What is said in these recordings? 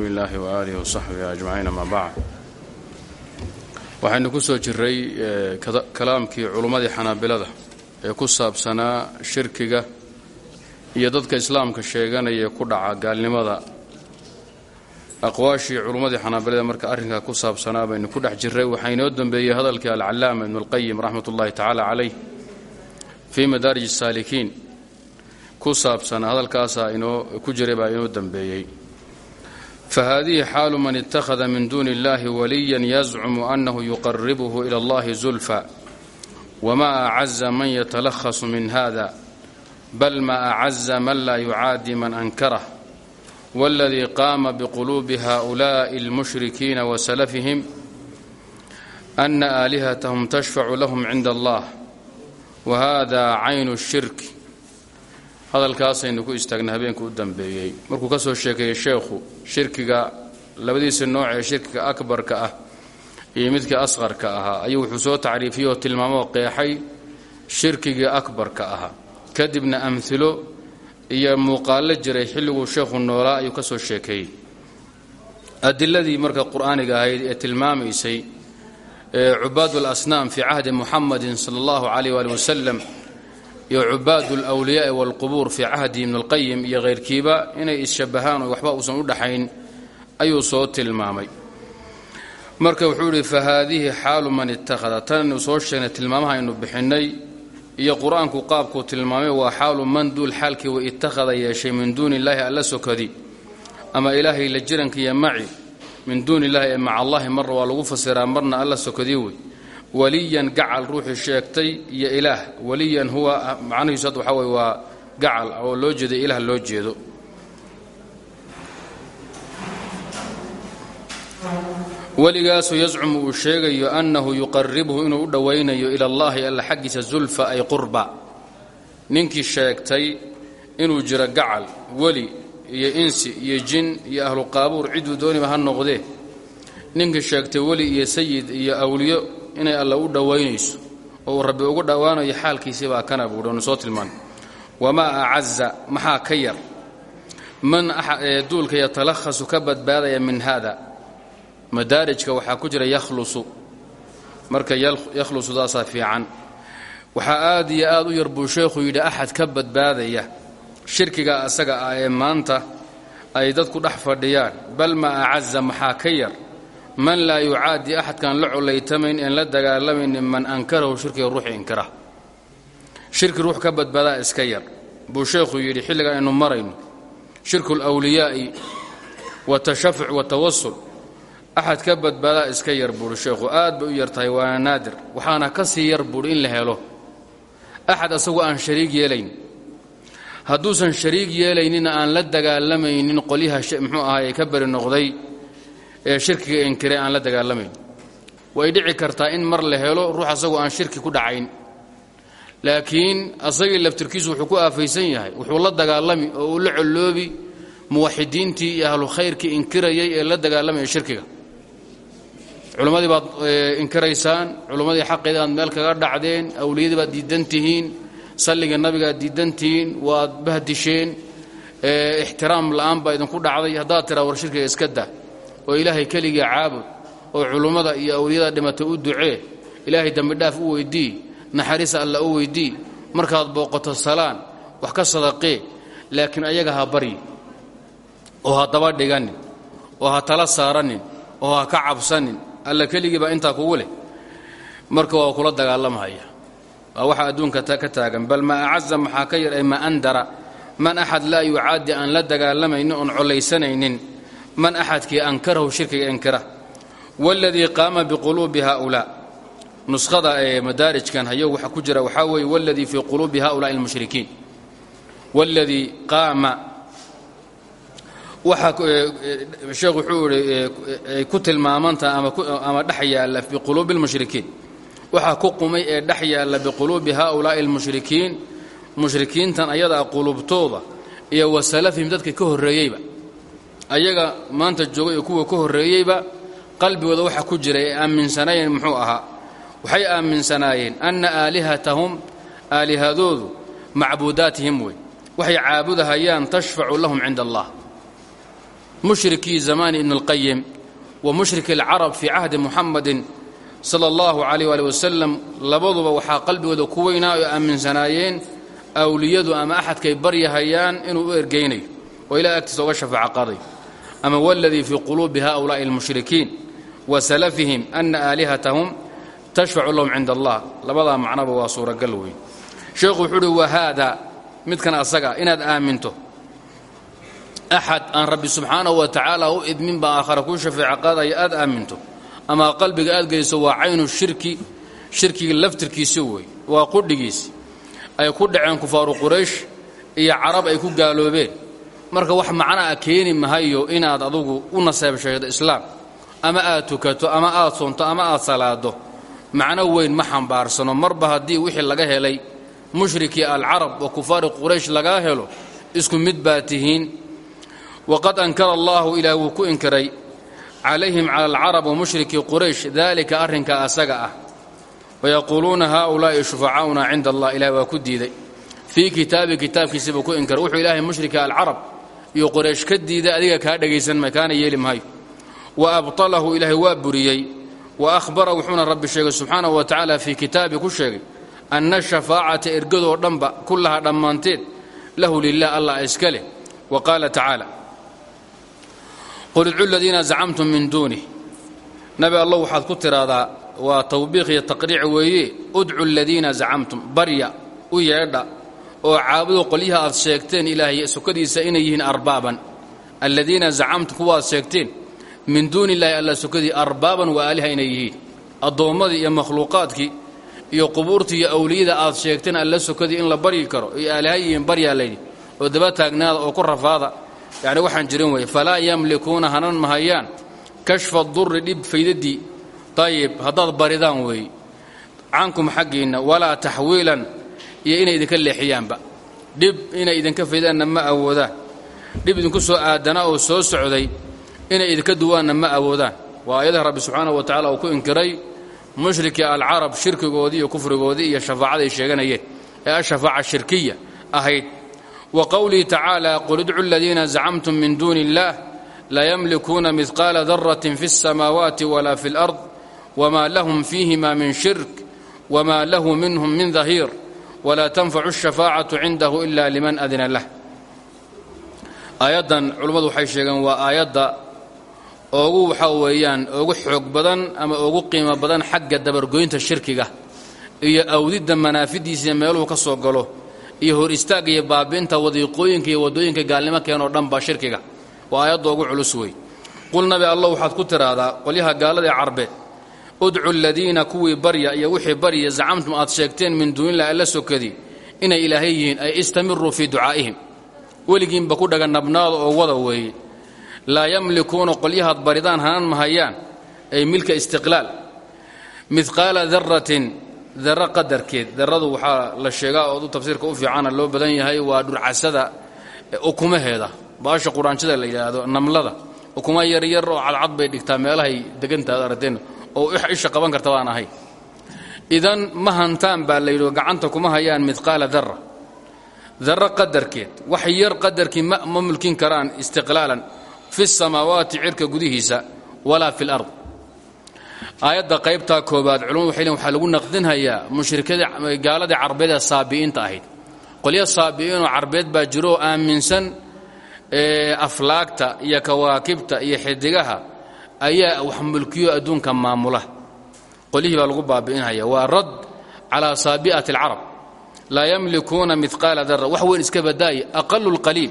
ilahi waaalih wasaxbihi ajmaciin ama bacd waxaynu ku soo jiray e, kalaamkii culummadii xanaabilada ee ku saabsanaa shirkiga iyo dadka islaamka sheeganaya ku dhaca gaalnimada. Aqwaashii culummadii xanaabilada marka arrinkaa ku saabsanaa baynu ku dhex jirray waxaa inoo dembeeyey hadalkii alcallaama ibnualqayim raxmat ullahi tacaala calayh fii madaarij asaalikiin ku saabsan hadalkaasaa inoo ku jiray baa inoo dambeeyey fahadihi xaalu man ittakhada min duuni illahi waliyan yazcumu annahu yuqaribuhu ila allahi zulfa wma acaza man yatalakhasu min hada bal ma acaza man laa yucaadi man ankarah waladii qaama biquluubi haؤulaءi اlmushrikiina wasalafihim ana aalihatahum tashfacu lahum cinda allah wahada caynu الshirk hadalkaasaynu ku istaagna habeenka u dambeeyey. Markuu ka soo sheekeeyey sheekhu shirkiga labadiisa nooc ee shirkiga akbarka ah iyo midka asqarka ahaa ayuu wuxuu soo tacriifiyey oo tilmaamoo qeexay shirkigii akbarka ahaa. Kadibna amhilo iyo muuqaallo jiray xilliguu sheekhu noolaa ayuu ka soo sheekeeyey. Adiladii marka qur'aaniga ahayd ee tilmaamaysay cubaad alasnaam fii cahdi muxamadin sala allahu calayh waali wasalam iyo cubaad alwliyaai walqubuur fii cahdi ibn اlqayim iyo keyrkiiba inay isshabahaan waxba uusan u dhaxayn ayuu soo tilmaamay. Marka wuxuu fa haadihi xaalu man ittakhada tanaynu soo sheegnay tilmaamaha aynu bixinnay iyo qur'aanku qaabkuu tilmaamay waa xaalu man duul xaalkii wa ittakhada yeeshay min duuni illaahi alla sokadi ama ilaahay la jirankiiyo maci min duuni illahi ee maca allahi marna waa lagu fasiraa marna alla sokadi wey waliyan gacal ruuxii sheegtay iyo ilaah. Waliyan huwa macnihiisu hadda waxaa wey waa gacal oo loo jeedo ilaah loo jeedo. Weligaasu yazcumu uu sheegayo annahu yuqaribuhu inuu u dhowaynayo ila allahi alla xaggiisa zulfa ay qurba. Ninkii sheegtay inuu jiro gacal weli iyo insi iyo jin iyo ahlu qaabuur ciduu dooniba ha noqdee? Ninkii sheegtay weli iyo sayid iyo awliyo inay alla u dhowaynayso oo uu rabbi ugu dhowaanayo xaalkiisii baa kana buuhi onu soo tilmaanay wamaa acaza maxaa ka yar? Man duulka yatalakhasu ka badbaadaya min haada. Madaarijka waxaa ku jira yakhlusu. Marka yakhlusudaasaa fiican. Waxaa aad iyo aad u yar buu sheekhu yidhi axad ka badbaadaya. Shirkiga asaga ah ee maanta ay dadku dhex fadhiyaan. Bal ma acaza maxaa ka yar man laa yucaadi axadkaan la colaytamayn een la dagaalamaynin man ankarahu shirkiga ruuxi inkara. Shirki ruux ka badbaadaa iska yar. Buu sheekhu yidhi xilligan aynu marayno shirku lwliyaa'i watashafuc watawasul axad ka badbaadaa iska yar buuhi sheekhu aad bay u yar tahay waana naadir. Waxaana ka sii yar buuhi in la helo. Axad asagu aan shariig yeelayn. Hadduusan shariig yeelaynina aan la dagaalamaynin qolyaha muxuu ahaa ee ka beri noqday ee shirkiga inkire aan la dagaalamayn. Way dhici kartaa in mar la helo ruux asagoo aan shirki ku dhacayn. Laakiin asagii laftirkiisu wuxuu ku aafaysan yahay wuxuu la dagaalami oo uu la colloobi muwaxidiintii iyo ahlu khayrkii inkirayay ee la dagaalamaya shirkiga. Culimmadii baad inkiraysaan culimmadii xaqeeda aad meel kaga dhacdeen awliyadii baad diidan tihiin salliga nabigaad diidan tihiin waad bahdisheen ixtiraam la'aan baa idinku dhacday haddaad tiraa war shirkiga iska dah oo ilaahay keliga caabud oo culummada iyo awliyada dhimatay u ducee ilaahay dembidhaaf u weydii naxariisa alla u weydii markaad booqato salaan wax ka sadaqee laakiin ayaga ha baryi oo ha daba dhiganin oo ha tala saaranin oo ha ka cabsanin alla keligii baa intaa kugu leh. Marka waa kula dagaalamahaya waa waxa adduunka ka taagan. Bal ma acaza maxaa ka yar ay ma andara. Man axad laa yucaadi aan la dagaalamaynin oon collaysanaynin man axadkii ankarahu shirkiga inkira waladii qaama biquluubi haulaa nuskhada ee madaarijkan hayo waxa ku jira waxaa weeye waladii fii quluubi haulaai almushrikiin waladii qaama waxaa sheekh wuxuu ihi ay ku tilmaamantaha ama dhex yaalla biquluubi almushrikiin waxaa ku qumay ee dhex yaalla biquluubi haulaa'i almushrikiin mushrikiintan ayadaa quluubtooda iyo wa salafihim dadka ka horreeyeyba ayaga maanta joogay iyo kuwa ka horreeyeyba qalbigooda waxa ku jira ee aaminsanaayeen muxuu ahaa waxay aaminsanaayeen anna aalihatahum aalihadoodu macbuudaatihim wey waxay caabudahayaan tashfacu lahum cinda allah mushrikii zamaani ibn اlqayim wa mushriki اlcarab fii cahdi muxamadin sala اllahu calayh ali wasalam labaduba waxaa qalbigooda ku weynaa oo aaminsanaayeen awliyadu ama axadkay baryahayaan inuu u ergaynayo oo ilahay agtiisa uga shafaaco qaaday ama waladii fii quluubi haؤulaaءi اlmushrikiin wa salafihim ana aalihatahum tashfacu lahum cinda allah labadaa macnoba waa suuragal weyn sheekhu wuxuu uhi wahaada midkan asaga inaad aaminto axad aan rabbi subxaanahu wa tacaala u idmin baa aakhara kuu shafeeco qaadaya aad aaminto ama qalbiga aad geliso waa caynu shirki shirkiga laftirkiisi wey waa qudhigiisi ay ku dhaceen kufaaru quraysh iyo carab ay ku gaaloobeen marka wax macna a keeni mahayo inaad adugu u naseebshaydo islaam ama aad tukato ama aad soonto ama aad salaado macno weyn ma xambaarsano. Marba haddii wixii laga helay mushrikii alcarab wa kufaari quraysh lagaa helo isku mid baa tihiin. Waqad ankara allahu ilaah wuu ku inkiray calayhim cala alcarab wa mushrikii quraysh daalika arrinkaa asaga ah. Wayaquuluuna haaulaa'i shufacaa'una cinda allah ilaah waa ku diiday. Fii kitaabi kitaabkiisibuu ku inkiray wuxuu ilaahay mushrika alcarab iyo quraysh ka diiday adiga kaa dhegaysan may kaana yeeli mahayo wa abtalahu ilaahay waa buriyey wa ahbara wuxuuna rabbi sheegay subxaanahu wa tacaala fii kitaabi ku sheegay anna shafaacata ergadoo dhanba kullahaa dhammaanteed lahu lilah allah iska leh. Wa qaala tacaala qul idcu ladiina zacamtum min duunih nabi allah waxaad ku tidhaahdaa waa tawbiiq iyo taqriic weeye udcu aladiina zacamtum. Barya u yeedha oo caabudo qolyaha aad sheegteen ilaahay sukadiisa inay yihiin arbaaban. Aladiina zacamtum kuwaad sheegteen min duuni illaahi alla sukadii arbaaban waa aaliha inay yihiin. Addoommadii iyo makhluuqaadkii iyo qubuurtii iyo awliyada aad sheegteen alla sukadii in la baryi karo iyo aaliha yihiin baryaa layidhi oo daba taagnaada oo ku rafaada. Yacni waxaan jirin weeye falaa yamlikuuna hanan mahayaan. Kashfa durri dhib faydadii dayib haddaad baridaan weeye. Cankum xaggiinna walaa taxwiilan iyo inay idinka leexiyaanba. Dhib inay idinka faydaanna ma awoodaan. Dhib idinku soo aadanaa oo soo socday inay idinka duwaanna ma awoodaan. Waa aayadaha rabbi subxaanahu wa tacala uu ku inkiray mushrikii alcarab shirkigoodii iyo kufrigoodii iyo shafaacaday sheeganayeen ee ashafaaca shirkiya ahayd. Wa qowlihi tacaala qul idcu aladiina zacamtum min duuni illaah laa yamlikuuna midqaala daratin fi اsamaawaati wala fi اlard wma lahum fiihima min shirk wma lahu minhum min dahiir walaa tanfacu الshafaacatu cindahu ila liman adina lah aayaddan culummadu waxay sheegeen waa aayadda oogu waxaa weeyaan oogu xoog badan ama oogu qiimo badan xagga dabargoynta shirkiga iyo awdidda manaafidiisa meeluu ka soo galo iyo hor istaagga iyo baabiinta wadiiqooyinka iyo waddooyinka gaalnimo keenoo dhan ba shirkiga waa aayadda ugu culus wey qul nabi allah waxaad ku tidhaahdaa qolyaha gaalada ee udcu aladiina kuwii barya iyo wixii barya zacamtum aad sheegteen min duunilah alla sokadii inay ilaahay yihiin ay istamiruu fii ducaa'ihim. Weligiinba ku dhaga nabnaada oo wada weeye laa yamlikuuna qolyahaad baridaan hanan mahayaan ay milka istiqlaal. Midqaala daratin dara qadarkeed. Daradu waxaa la sheegaa oodu tafsiirka u fiicana loo badan yahay waa dhurcasada ukumaheeda. Baasha quraanjada la yidhaahdo namlada. Ukuma yaryar oo cadcad bay dhigtaa meelahay degantaad aragteen oo isha qaban karta baan ahay. Idan ma hantaan baa la yidhi gacanta kuma hayaan midqaala dara dara qadarkeed wax yar qadarkii ma mulkin karaan istiqlaalan fi samaawaati cirka gudihiisa walaa fi lard aayadda qaybtaa koobaad culumadu waxay len waxaa lagu naqdinhayaa mushrikadii gaaladii carbeed ee saabi'iinta ahayd. Qolyo saabi'iinoo carbeed baa jiro oo aaminsan aflaagta iyo kawaakibta iyo xidigaha ayaa wax mulkiyo adduunka maamula. Qolyihii baa lagu baabi'inhaya waa rad calaa saabi'ati alcarab. Laa yamlikuuna midqaala dara wax weyn iska badaaya aqalu lqaliil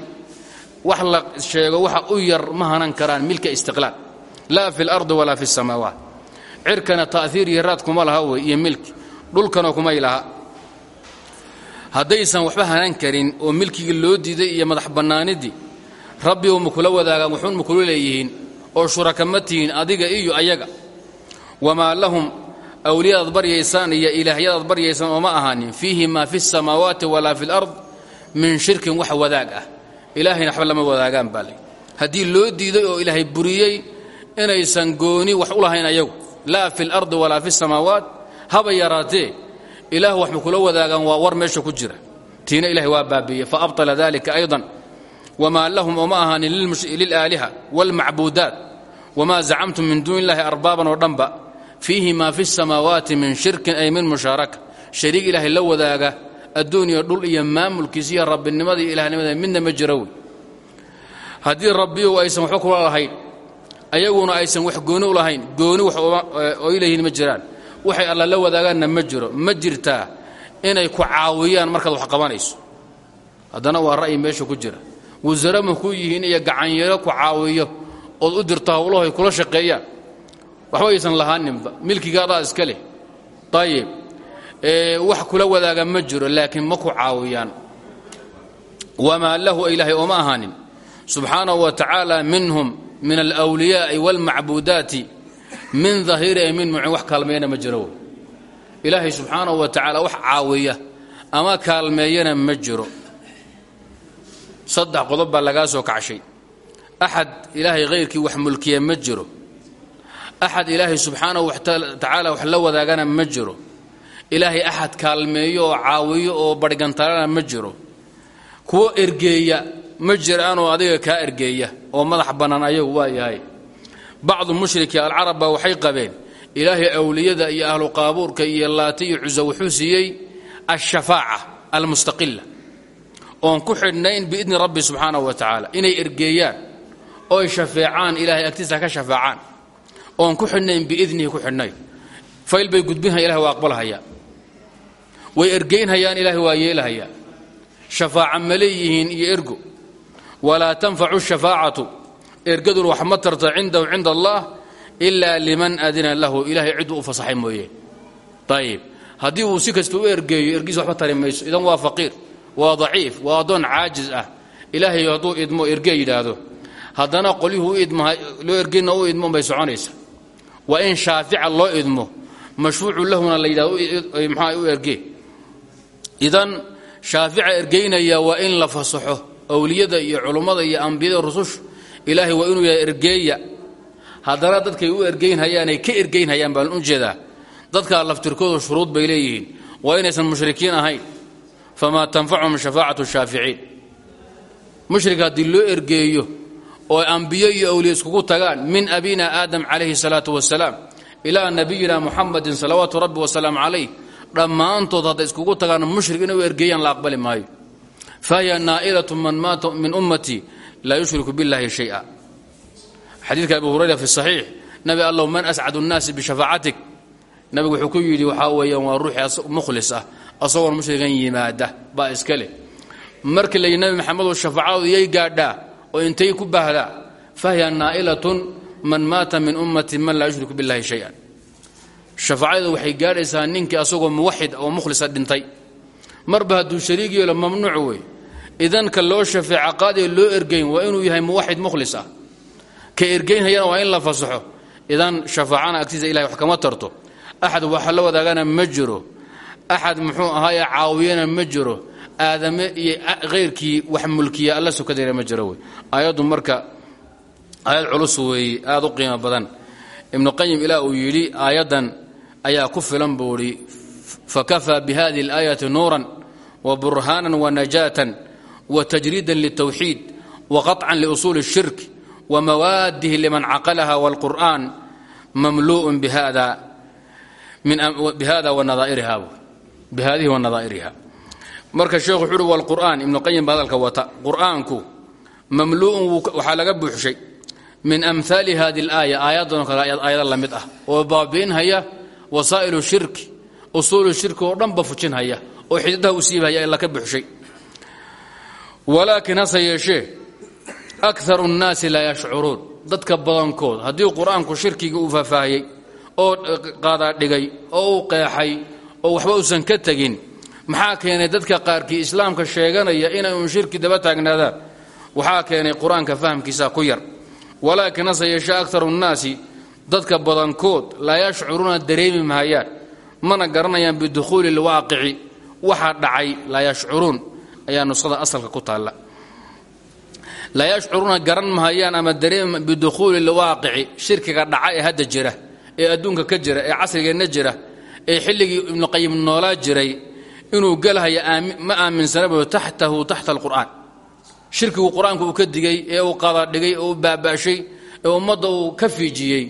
wax la sheego waxa u yar ma hanan karaan milka istiqlaal. Laa fi lardi walaa fi samaawaat. Cirkana ta'hiir iyo raad kuma laha wey iyo milki dhulkana kumay laha. Haddaysan waxba hanan karin oo milkigii loo diiday iyo madax bannaanidii rabbi uma kula wadaagaan wuxuun ma leeyihiin oo shuraka ma tihiin adiga iyo ayaga. Wamaa lahum awliyadaad baryaysaan iyo ilaahyadaad baryaysaan ooma ahaanin. Fiihi maa fi samaawaati walaa fi lard min shirkin wax wadaag ah. Ilaahayna waxba lama wadaagaan baa lay haddii loo diiday oo ilaahay buriyey inaysan gooni wax u lahayn ayagu laa fi lardi walaa fi samaawaat haba yaraatee ilaah wax ma kula wadaagaan waa war meesha ku jira. Tiina ilahay waa baabiiyey. Faabطala dalika ayضan wamaa lahum oma ahaanin lilaaliha wاlmacbuudaat wamaa zacamtum min duuni illahi arbaaban oo dhanba fiihi maa fi samaawaati min shirkin ay min mushaaraka shariig ilaahay la wadaaga adduuniya dhul iyo maamulkiisa iyo rabbinimadii ilahnimada midna ma jiro wey haddii rabbiyow aysan waxba kula lahayn ayaguna aysan wax gooni u lahayn gooni wax oy leeyihiin ma jiraan waxay alla la wadaagaanna ma jiro ma jirtaa inay ku caawiyaan markaad wax qabanayso haddana waa ra'yi meesha ku jira wasare ma ku yihiin iyo gacanyaro ku caawiyo ood u dirto hawlaho kula shaqeeyaan. Waxba aysan lahaaninba milkigaadaa iska leh. Ayib wax kula wadaaga ma jiro laakiin ma ku caawiyaan. Wamaa lahu ilaahay ooma ahaanin. Subxaanahu wa tacaala minhum min alwliyaa'i wاlmacbuudaati min dahiri ay min mucin wax kaalmeeyana ma jiro. Ilaahay subxaanahu wa tacaala wax caawiya ama kaalmeeyana ma jiro saddex qodob baa lagaa soo kacshay axad ilaahay hayrkii wax mulkiya ma jiro. Axad ilaahay subxaanahu watacaala wax la wadaagana ma jiro. Ilaahay axad kaalmeeyo oo caawiyo oo barhgantalana ma jiro. Kuwo ergeeya ma jiraanoo adiga kaa ergeeya oo madax bannaan ayagu waa yahay. Bacdu mushriki alcarab baa waxay qabeen ilaahay awliyada iyo ahlu qaabuurka iyo laati iyo cusa wuxuu siiyey alshafaaca almustaqila oon ku xidhnayn biidni rabbi subxaanahu wa tacaala. Inay ergeeyaan oy shafeecaan ilahay agtiisa ka shafaacaan oon ku xidhnayn biidnihi ku xidhnayn. Fayl bay gudbinhaya ilahay waa aqbalhayaa way ergeynhayaan ilahay waa yeelahayaa shafaaca ma leeyihiin iyo ergo. Walaa tanfacu shafaacatu. Ergadun wax ma tarta cindahu cinda allah ilaa liman adina lahu. Ilahay cidduu u fasaxay mooye. Ayib haddii uu si kasta u ergeeyo ergiis waxba tari mayso. Idan waa faqiir waa daciif waa addoon caajiz ah. Ilaahay hadduu idmo ergee yidhaahdo. Haddana qolyuhu loo ergeyna u idmo bay soconaysa waa in shaafica loo idmo. Mashruucu lahuna la yidhahdo maxaa u ergee? Idan shaafica ergeynaya waa in la fasaxo. Awliyada iyo culummada iyo ambiyada rusushu ilaahay waa inuu yahay ergeeya. Haddana dadkay u ergeynhayaanay ka ergeynhayaan baan u jeedaa. Dadkaa laftirkoodu shuruud bay leeyihiin. Waa inaysan mushrikiin ahayn famaa tanfacuhum shafaacatu shaaficiin mushrik haddii loo ergeeyo oo ambiyo iyo awliya iskugu tagaan min abina aadam calayhi salaatu wasalaam ilaa nabiyina muxamadin salawaatu rabbi wasalaamu calayh dhammaantood hadday iskugu tagaan mushrik inay u ergeeyaan la aqbali maayo fahiya naa'ilatu man maata min ummatii laa yushriku biاllahi shaya xadiidka abi hurayra fi saxiix nabi allow man ascadu nnaasi bishafaacatik nabigu wuxuu ku yidhi waxaa weeyaan waa ruuxii mukhlis ah asagoon mushrigan yimaada baa iska leh. Markii la yidhi nabi maxamedow shafaacadu iyay gaadhaa oo intay ku baahdaa fahiya naa'ilatun man maata min ummati man laa yushriku biاllahi shay-an. Shafaacada waxay gaadhaysaa ninkii asagoo muwaxid oo mukhlisa dhintay. Marba hadduu shariig yeelo mamnuuc wey idan ka loo shafeeca qaadiga loo ergeyn waa inuu yahay muwaxid mukhlis ah ka ergeynhayana waa in la fasaxo. Idan shafaacana agtiisa ilahay wax kama tarto. Axad waxa la wadaagana ma jiro axad muxuu ahaaye caawiyana ma jiro aadame iyo hayrkii wax mulkiya alla sokadayna ma jiro wey aayaddu marka aayad culus weeye aada u qiimo badan ibnu qayim ilaa uu yidhi aayaddan ayaa ku filan buu idhi fakafaa bihadihi اlaayati nuuran waburhaanan wanajaatan watajriidan lلtawxiid waqaطcan liusuuli الshirk wmawaadihi liman caqalaha wاlqur'an mamluءun bihada wanadaa'iriha bihadihi wanadaa'iriha marka sheekhu wuxu uhi wlqur'aan ibnu qayim ba hadalka wata qur'aanku mamlu'un waxaa laga buuxshay min amhaali hadi اlaaya aayaddanoo kale aayada la mid ah oo baabi'inhaya wasaa'ilu shirki usuulu shirki oo dhanba fujinhaya oo xidadaha u siibhaya ila ka buuxshay walaakiin hase yeeshee akaru nnaasi laa yashcuruun dadka badankood haddii qur'aanku shirkiga uu faahfaahiyey oo qaadaadhigay oo uu qeexay oo waxba uusan ka tegin. Maxaa keenay dadka qaarkii islaamka sheeganaya inay uun shirki daba taagnaadaan? Waxaa keenay qur'aanka fahamkiisa ku yar. Walaakiin hase yeeshee akaru nnaasi dadka badankood laa yashcuruuna dareemi mahayaan. Mana garanayaan bidukhuuli lwaaqici. Waxa dhacay laa yashcuruun ayaa nuskhada asalka ku taalla. Laa yashcuruuna garan mahayaan ama dareem bidukhuuli lwaaqici. Shirkiga dhaca ee hadda jira ee adduunka ka jira ee casrigeenna jira ee xilligii ibnuqayim noolaa jiray inuu gelhaya ma aaminsanabo taxtahu taxta alqur'aan. Shirkigu qur'aanku uu ka digay ee uu qadadhigay oo u baabaashay ee ummadda uu ka fiijiyey.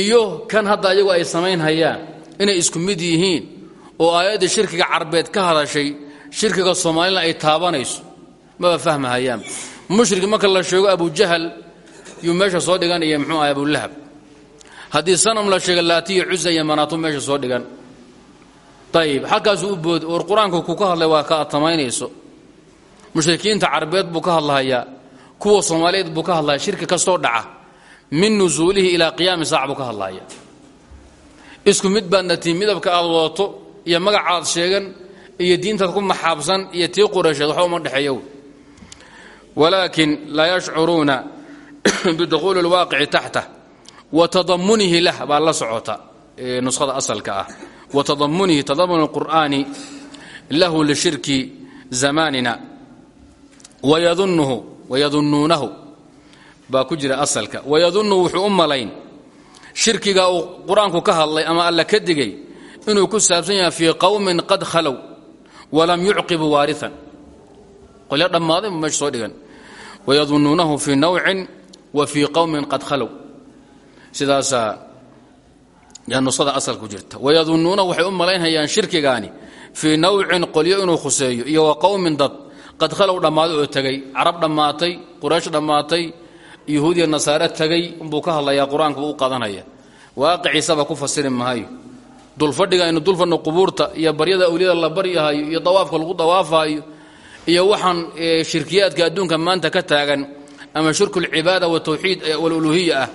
Iyo kan hadda ayagu ay samayn hayaan inay isku mid yihiin oo aayadda shirkiga carbeed ka hadashay shirkiga soomaalina ay taabanayso. Maba fahmahayaan. Mushrik marka la sheego abujahal yuu meesha soo dhigan iyo mxuu ah abulahab haddii sanam la sheega laatiya cusa iyo manaato meesha soo dhigan. Ayib halkaasuu u bood war qur'aanka ku ka hadlay waa ka atamaynayso mushrikiinta carbeed buu ka hadlahayaa kuwa soomaaliyeed buu ka hadlaya shirki kastoo dhaca min nusuulihi ilaa qiyaami saac buu ka hadlaya isku mid baadna tii midabka aad wadato iyo magacaad sheegan iyo diintaad ku maxaabsan iyo tii qureysheed waxba uma dhexeeyo. Walaakin laa yashcuruuna bidukhuuli اlwaaqici taxta wa tadamunihi lah baa la socota nuskhada asalka ah. Wa tadamunihi tadamun اlqur'aani lahu lishirki zamanina. Wayadunnuunahu baa ku jira asalka. Wayadunnu wuxuu u malayn. Shirkiga uu qur'aanku ka hadlay ama alla ka digay inuu ku saabsan yahay fii qowmin qad khalow walam yucqibu waarian qolyo dhammaaday bu meesha soo dhigan. Wayadunnuunahu fii nawcin wa fii qowmin qad khalow sidaasaa yaa nusada asalka ku jirta. Wayadunnuuna waxay u malaynhayaan shirkigaani fii nawcin qolyo inuu khuseeyo iyo wa qowmin dad qad khalow dhammaaday oo tegey carab dhammaatay quraysh dhammaatay yuhuudiya nasaare tegey umbuu ka hadlayaa qur'aanka u qadanaya. Waaqiciisaba ku fasiri mahayo dulfadhiga aynu dulfadhno qubuurta iyo baryada awliyada la baryahayo iyo dawaafka lagu dawaafayo iyo waxaan shirkiyaadka adduunka maanta ka taagan ama shirku lcibaada watawxiid waluluhiya ah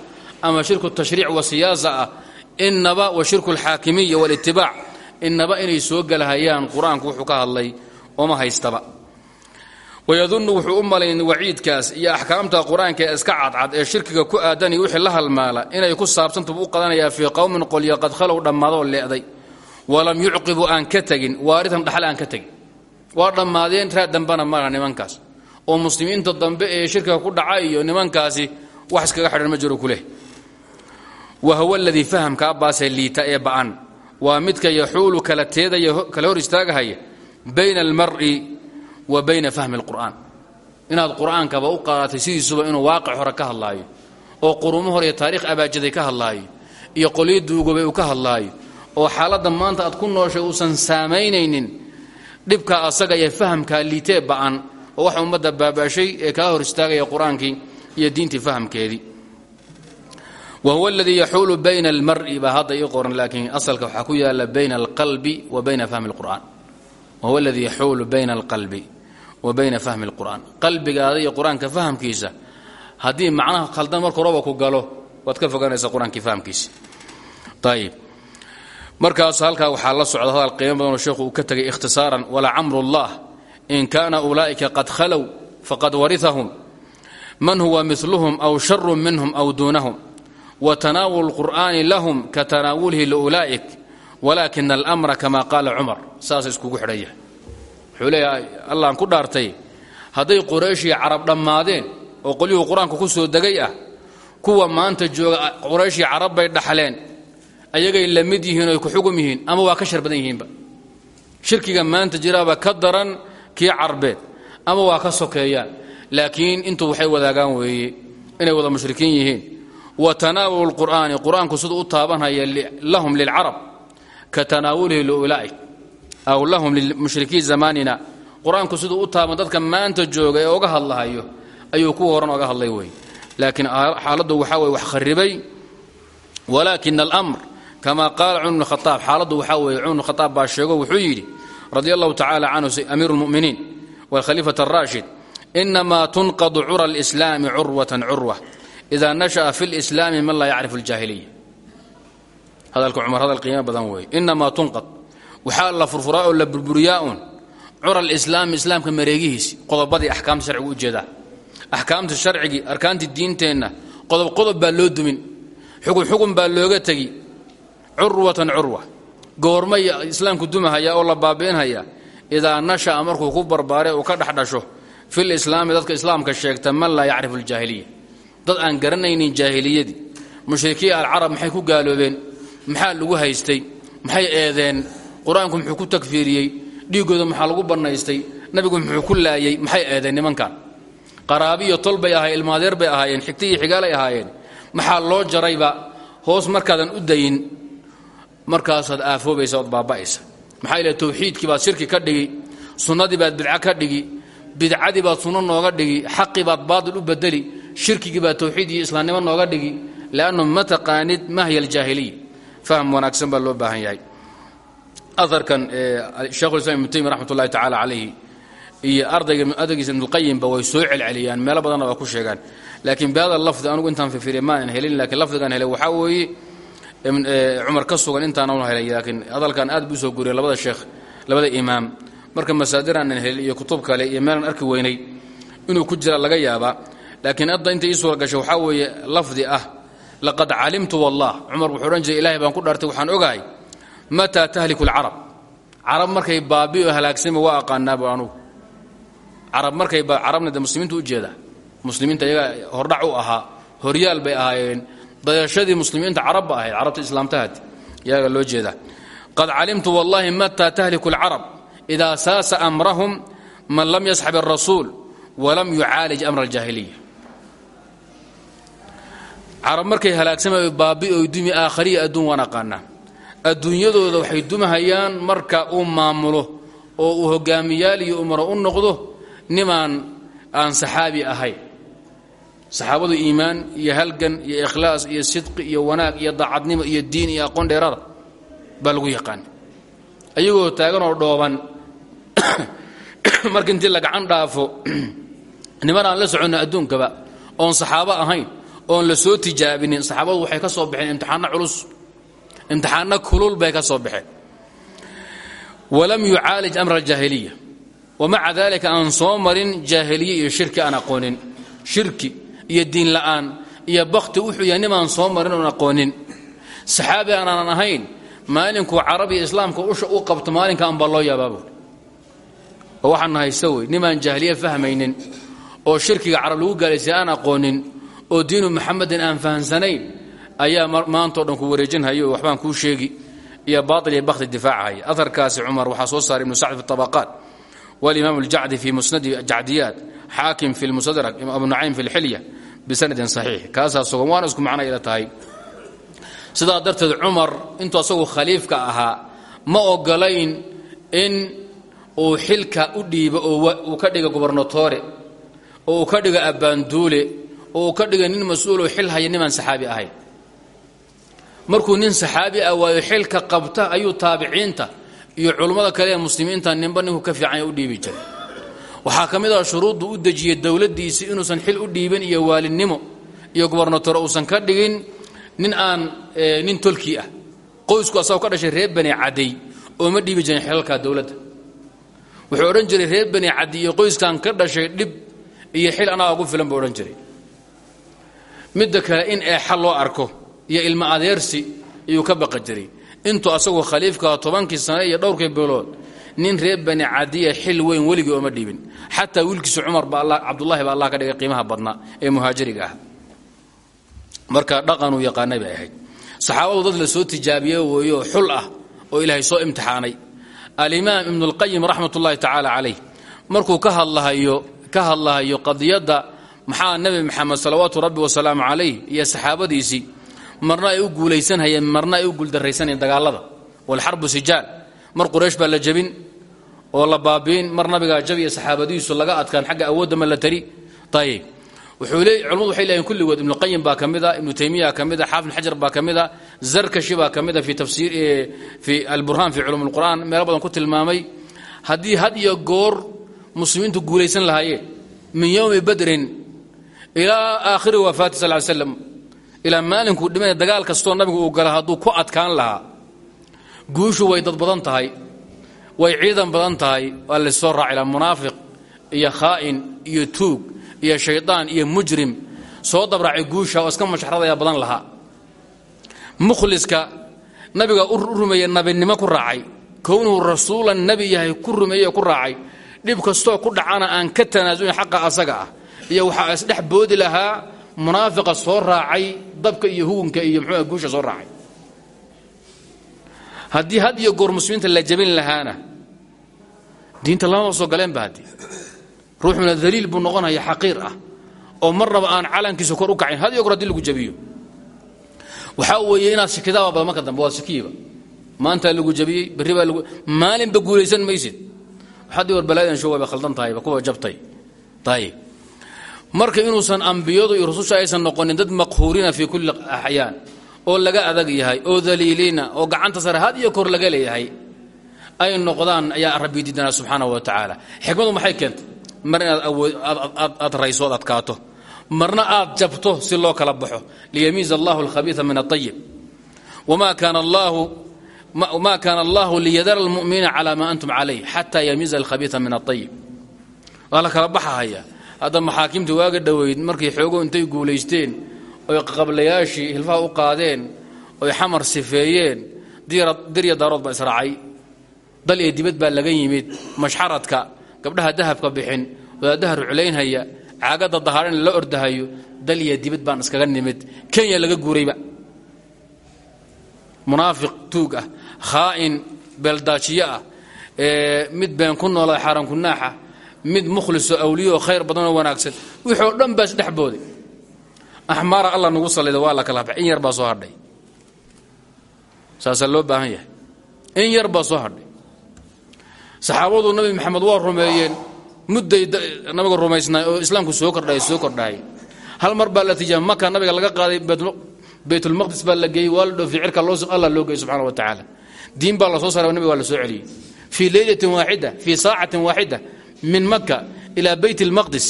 ama shirku tashriic wasiyaasa ah inaba wa shirku alxaakimiya walitibaac inaba inay soo gelahayaan qur'aanku wuxuu ka hadlay ooma haystaba wayadunnu wuxuu u malayn iyo axkaamta qur'aanka iska cadcad ee shirkiga ku aadanaya wixii la halmaala inay ku saabsantabu u qadanayaa fii qowmin qolyo qad khalow dhammaadoo leeday walam yucqibu aan ka tegin waaritan dhaxal aan ka tegin waa dhammaadeen raad dambana mara nimankaas oo muslimiinta dambe ee shirkiga ku dhaca iyo nimankaasi wax iskaga xidhan ma jiro kuleh wa huwa aladii fahamka abbaasee liita ee ba'an. Waa midka yaxuulu kala teedaya kala hor istaagahaya bayna almar'i wa bayna fahmi alqur'aan. Inaad qur'aankaba u qaadatay sidiisuba inuu waaqic hore ka hadlaayo oo qurumo hore iyo taariikh abaajaday ka hadlaayo iyo qolyo duugobay uu ka hadlaayo oo xaaladda maanta aad ku nooshay uusan saamaynaynin dhibka asaga fahamkaa liitee ba'an oo waxa ummadda baabaashay ee kaa hor istaagaya qur'aankii iyo diintii fahamkeedii wa huwa aladii yaxuulu bayna almar'i baa hadda ii qoran laakiin asalka waxaa ku yaalla bayna alqalbi wa bayna fahmi alqur'aan wa huwa aladii yaxuulu bayna alqalbi wa bayna fahmi alqur'aan qalbigaada iyo qur'aanka fahamkiisa haddii macnaha khaldan marka horeba ku galo waad ka foganaysaa qur'aankii fahamkiisa ayib markaas halkaa waxaa la socda hadal qiimo sheekhu ka tegay ikhtisaaran walacamru llah in kaana ulaa'ika qad khalow faqad warithahum man huwa miluhum aw sharu minhum aw duunahum wa tanaawulu lqur'aani lahum ka tanaawulihi liulaa'ik walaakina almra kama qaala cumar saasa iskugu xidhan yahay wuxuu leeyahay allahan ku dhaartay hadday qurayshii carab dhammaadeen oo qolyuhu qur'aanka ku soo degay ah kuwa maanta jooga qurayshii carab bay dhaxleen ayagay la mid yihiin oy ku xugum yihiin ama waa ka shar badan yihiinba shirkiga maanta jiraaba ka daran kii carbeed ama waa ka sokeeyaan laakiin intuu waxay wadaagaan weeye inay wada yihiin wa tanaawulu qur'aani qur'aanku siduu u taabanhaya lahum lilcarab ka tanaawulihi ulaa'i aw lahum limushrikiin zamanina qur'aanku u taaban dadka maanta jooga ee oga hadlahayo ayuu kuwa horan oga hadlay wey laakiin xaaladdu waxaa weye wax kharibay walaakina almr kama qaala cumr bn khaaab xaaladdu waxaa weeye cumr bn khaaab baa sheego wuxuu yidhi radi allahu tacala canhu amiiru lmuminiin wkhaliifat arashid inamaa tunqadu cura alislaami curwatan curwa idaa nasha'a fi lislaami man laa yacrifu aljaahiliya hadalka cumar hadal qiimo badan weeye inamaa tunqad waxaa la furfuraa oo la burburiyaa un cura alislaami islaamka mareegihiisi qodobadii axkaamta sharcigu u jeedaa axkaamta sharcigii arkaantii diinteenna qodob qodob baa loo dumin xukun xukun baa looga tegi curwatan curwa goorma islaamku dumahayaa oo la baabi'inhayaa idaa nasha'a markuu ku barbaare uu ka dhexdhasho fi lislaami dadka islaamka sheegta man laa yacrifu aljaahiliya dad aan garanaynin jaahiliyadii. Mushrikiin alcarab maxay ku gaaloobeen? Maxaa lagu haystay? Maxay eedeen? Qur'aanku ku takfiiriyey? Dhiiggooda maxaa lagu bannaystay? Nabigu muxuu ku laayey maxay eedeen nimankan? Qaraabiyo tol bay ilmaadeer bay ahaayeen xigta iyo xigaalay ahaayeen. Maxaa loo jarayba? Hoos markaadan u dayin markaasaad aafoobaysa ood baaba'aysa. Maxaa ila tawxiidkii baad shirki ka dhigi sunnadii baad bidca ka dhigi bidcadii baad sunno nooga dhigi xaqii baad baatil u bedeli shirkigii baad tawxiid iyo islaamnimo nooga dhigi leannu ma taqaanid mahya aljaahiliya fahm wanaagsan baa loo baahan yahay. Aarkan shekhulislam ibnu taymiya raxmat ullahi tacaala calayhi iyo ardayga adaygiisa ibnulqayimba way soo celceliyaan meelo badanna waa ku sheegaan. Laakiin bihada lafdi anugu intaan fifiriya maanan helin lakiin lafdigaan helay waxaa weeye cumar ka sugan intaananu helay laakiin hadalkan aad buu u soo guriyay labada sheekh labada imaam. Marka masaadiraanan helin iyo kutub kale iyo meelaan arki weynay inuu ku jira laga yaabaa laakiin hadda inta ii suura gashay waxaa weeye lafdi ah laqad calimtu wallah cumar wuxuu odhan jiray ilahay baan ku dhaartay waxaan ogahay mataa tahliku alcarab? Carab markay baabi'o halaagsama waa aqaanaabu anugu. Carab markay carabna de muslimiintu ujeeda muslimiinta iyaga hordhac u ahaa horyaal bay ahaayeen. Dayashadii muslimiinta carab ba ahayd carabta islaamtahad iyaga loo jeeda qad calimtu wallahi mataa tahliku alcarab? Idaa saasa amrahum man lam carab markay halaagsama baabi'o dumi aakhariya adduun waan aqaanaa. Adduunyadooda waxay dumahayaan marka uu maamulo oo uu hogaamiyaal iyo umaro u noqdo nimaan aan saxaabi ahayn saxaabadu iimaan iyo halgan iyo ikhlaas iyo sidqi iyo wanaag iyo daacadnimo iyo diin iyo aqoon dheerada baa lagu yaqaan. Ayagoo taaganoo dhooban marka intii la gacan dhaafo niman aan la soconno adduunkaba oon saxaabo ahayn oon la soo tijaabinin saxaabadu waxay ka soo baxeen imtixaano culus imtixaano kulul bay ka soo baxeen. Walam yucaalij amra aljaahiliya wamaca dalika aan soo marin jaahiliye iyo shirki aan aqoonin. Shirki iyo diin la'aan iyo bakti wuxuu yahay nimaan soo marin oon aqoonin. Saxaabi aanaan ahayn maalinkuu carabiya islaamka usha u qabto maalinka anbaa loo yaabaabo oo waxaan haysta wey nimaan jaahiliye fahmaynin oo shirkiga carab lagu gaalaysay aan aqoonin oo diinu muxamedin aan fahamsanayn ayaa maantao dhan ku wareejinhayo waxbaan kuu sheegi iyo baail iyo bakti difaachaya aharkaasi cumar waxaa soo saaray ibnu sacd fi طabaqaat walimaam اljacdi fi musnadi jacdiyaat xaakim fi lmustadrak abu nacaym fi اlxilya bisanadin صaxiix kaasaa sugan waana isku macno ila tahay sidaa darteed cumar intuu asagu khaliifka ahaa ma ogolayn in uu xilka u dhiibo oo uu ka dhiga gobernatore oo uu ka dhiga abbaanduule oo ka dhiga nin mas'uuloo xil haya nimaan saxaabi ahayn. Markuu nin saxaabi ah waayo xilka qabta ayuu taabiciinta iyo culummada kale ee muslimiinta ninba ninku ka fiicanya u dhiibi jiray. Waxaa ka mid ah shuruuddu u dejiyey dowladdiisii inuusan xil u dhiibin iyo waalinimo iyo gobernatore uusan ka dhigin nin aan nin tolkii ah. Qoysku asagoo ka dhashay reer bani cadey oo ma dhiibi jirin xilalka dowladda. Wuxuu odhan jiray reer bani caddi iyo qoyskan ka dhashay dhib iyo xil anaa ugu filan buu odhan jiray midda kale in eexa loo arko iyo ilmo adeersi iyuu ka baqa jiray. Intuu asagoo khaliifkaa tobankii sane iyo dhowrkii bilood nin reer bani cadiya xil weyn weligii ooma dhiibin xataa wiilkiisa cumar ba cabdulahi baa allah ka dhigay qiimaha badnaa ee muhaajiriga ah. Marka dhaqanuu yaqaanay bay ahayd. Saxaabadu dad la soo tijaabiye weeyo xul ah oo ilaahay soo imtixaanay. Alimaam ibnulqayim raxmat ullaahi tacaala calayh markuu ka hadlahayo ka hadlahayo qadiyadda maxaa nebi maxamed salawaatu rabbi wasalaamu calayh iyo saxaabadiisii marna ay u guulaysanhayeen marna ay u guuldarraysanayeen dagaalada. Walxarbu sijaal. Mar quraysh baa la jebin oo la baabiin mar nabigaa jabiya saxaabadiisu laga adkaan xagga awoodda ma la tari. Ayib culamadu waxay leeyihiin kulligood ibnuqayim baa ka mid a ibnu taymiya ka mid a xaafid xajar baa ka mid a zarkashi baa ka mid fi alburhaan fi culum alqur'aan meelo ku tilmaamay haddii had iyo goor muslimiintu guulaysan lahaayeen min yowmi badrin ilaa aakhiri wafaati sal slam ilaa maalinkuu dhimanaya dagaal kastoo nabigu uu gala hadduu ku adkaan lahaa. Guushu way dad badan tahay way ciidan badan tahay waa laysoo raacilaa munaafiq iyo khaa'in iyo tuug iyo shaydaan iyo mujrim. Soo dabraacay guusha oo iska mashaxradaya badan lahaa. Mukhliska nabiga u rumeeye nabinimo ku raacay. Kownuhu rasuulan nebi yahay ku rumeeye ku raacay. Dhib kastoo ku dhacana aan ka tanaasulin xaqa asaga ah iyo waxaa isdhex boodi lahaa munaafiqa soo raacay dabka iyo hugunka iyo muxuuha guusha soo raacay. Haddii had iyo goor muslimiinta la jabin lahaana diinta lamaba soo galeenba haddii. Ruuxuna daliil buu noqonaya xaqiir ah oo marnaba aan calankiisa kor u kacayn had iyo kor haddii lagu jabiyo waxaa weeye inaad shikidaaba badan marka dambe waad shikiyiba maantaa lagu jabiyey berri baa lagu maalinba guulaysan maysid. Waxaad war balaadan show wayba khaldan tahayba kuwa jabtay. Ayib marka inuusan ambiyadu iyo rususha aysan noqonin dad maqhuurina fii kulli axyaan oo laga adag yahay oo daliiliina oo gacanta sare had iyo kor laga leeyahay ay noqdaan ayaa rabbi diidanaa subxaanahu wa tacaala. Xikmadu maxay keentay? Mar inaad aad rayso ad adkaato. Marna aad jabto si loo kala baxo. Liyamiiza allahu alkhabiia min aayib ma kaana allahu liyadara almuminiina calaa maa antum calayh xataa yamiiza alkhabiia min aayib waa la kala baxahaya hadda maxaakimta waaga dhoweyd markay xoogo intay guulaysteen oy qablayaashii hilfaha u qaadeen oy xamar sifeeyeen dirya daarood baa israacay. Dal iyo dibad baa laga yimid mashxaradka gabdhaha dahabka bixin wadaadaha ruclaynhaya caagada dahaarhan la ordahayo dal iyo dibad baan iskaga nimid. Kenya laga guurayba. Munaafiq tuug ah khaa'in beeldaajiyo ah mid been ku noolada xaaran kunaaxa mid mukhliso awliyo khayr badanoo wanaagsan. Wixoo dhan baa isdhex booday axmaara alla nagu sallida waa la kala baxay yar baa soo hadhay. Saasaa loo baahan yahay. In yar baa soo hadhay. Saxaabadu nabi maxamed waa rumeeyeen. Mudday nabiga rumaysnaay oo islaamku soo kordhay soo kordhahay hal mar baa la tijaaba maka nabiga laga qaaday baytulmaqdis baa la geeyey waa la dhoofiy cirka loo alla loo geeyey subxana wa tacaala diin baa la soo saaray nabiga waa la soo celiyey. Fii leylatin waaxida fii saacatin waaxida min maka ila bayt اlmaqdis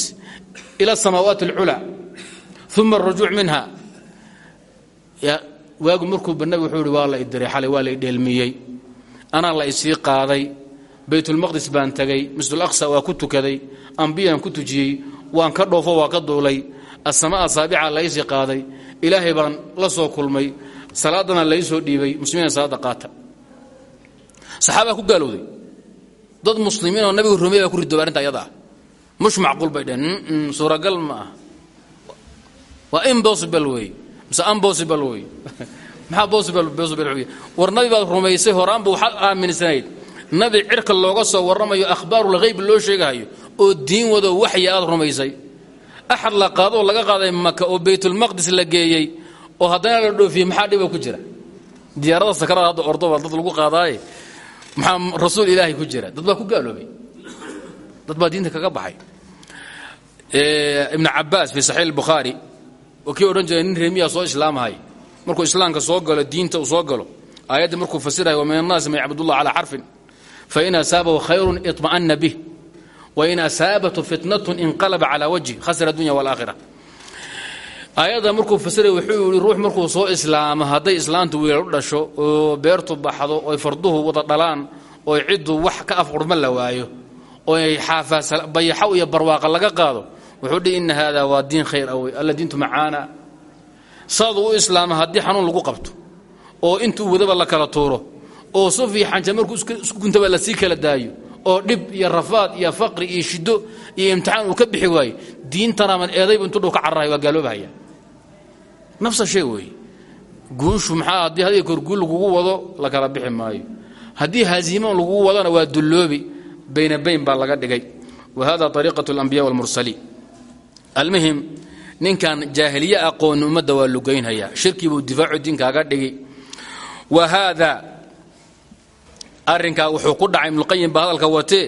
ila asamaawaat اlculaa uma arujuuc minha. Waagu markuuba nabi wuxuu ihi waa la idiray xalay waa la idheelmiyey anaa la isii qaaday. Baytulmaqdis baan tegay masjid aqsa waa ku tukaday ambiyaan ku tujiyey waan ka dhoofo waa ka duulay. Asama asaabica laysii qaaday. Ilaahay baan la soo kulmay. Salaadana laysoo dhiibay. Muslimiina salaada qaata dad muslimiinoo nabigu rumey baa ku ridooba arrinta ayada ah mush macquul bay dheheen suuragal ma ah waa impossible wey. Mise unpossible wey. Maxaa possible possible war nabi baad rumaysay horaanba waxaad aaminsanayd. Nabi cirka looga soo warramayo akhbaarulghayb loo sheegahayo oo diin wado waxya aad rumaysay. Axad la qaado laga qaaday maka oo baytulmaqdis la geeyey oo haddana la dhoofiyey maxaa dhiba ku jira? Diyaarada sakarada hadda ordoba dad lagu qaadaaye maxaa rasuul ilaahay ku jira. Dad baa ku gaaloobay. Dad baa diinta kaga baxay. Ibn cabaas fi saxiix bukhaari oo kii odhan jiray nin reemiya soo islaamhay. Markuu islaamka soo galo diinta uu soo galo aayadda markuu fasirayo wa min annaasi man yacbudullah calaa xarfin fain asaabahu khayrun iطma'ana bih wain asaabathu fitnatun inqalaba calaa wajhi khasira adunya walaaakhira aayadda markuu fasiray wuxuu yihi ruux markuu soo islaamo hadday islaantu wiilal u dhasho oo beertu baxdo oy farduhu wada dhalaan oo ciddu wax ka afqurma la waayo oo ay xaafabayaxaw iyo barwaaqa laga qaado wuxuu dhihi ina haada waa diin khayr awey alla diintu macaana. Saadu u xanuun lagu qabto oo intuu wadaba la kala tuuro oo suf iyo xanja markuu isku guntaba la sii kala daayo oo dhib iyo rafaad iyo faqri iyo shiddo iyo imtixaan uu ka bixi waayo diintanaaman eedaybu intuu dhow ka cararahay waa gaaloobahaya nafsa shay weeye? Guushu maxaa haddii hadiga kor guul lagugu wado la kala bixi maayo. Haddii haziimo lagugu wadona waa dulloobi bayna bayn baa laga dhigay. Wa hada ariiqat اlambiya wاlmursaliin almuhim ninkan jaahiliye aqooni ummadda waa lugaynhayaa. Shirkii buu difaacu diinkaaga dhigi wa haada arrinkaa wuxuu ku dhacay ibnuqayim baa hadalka watee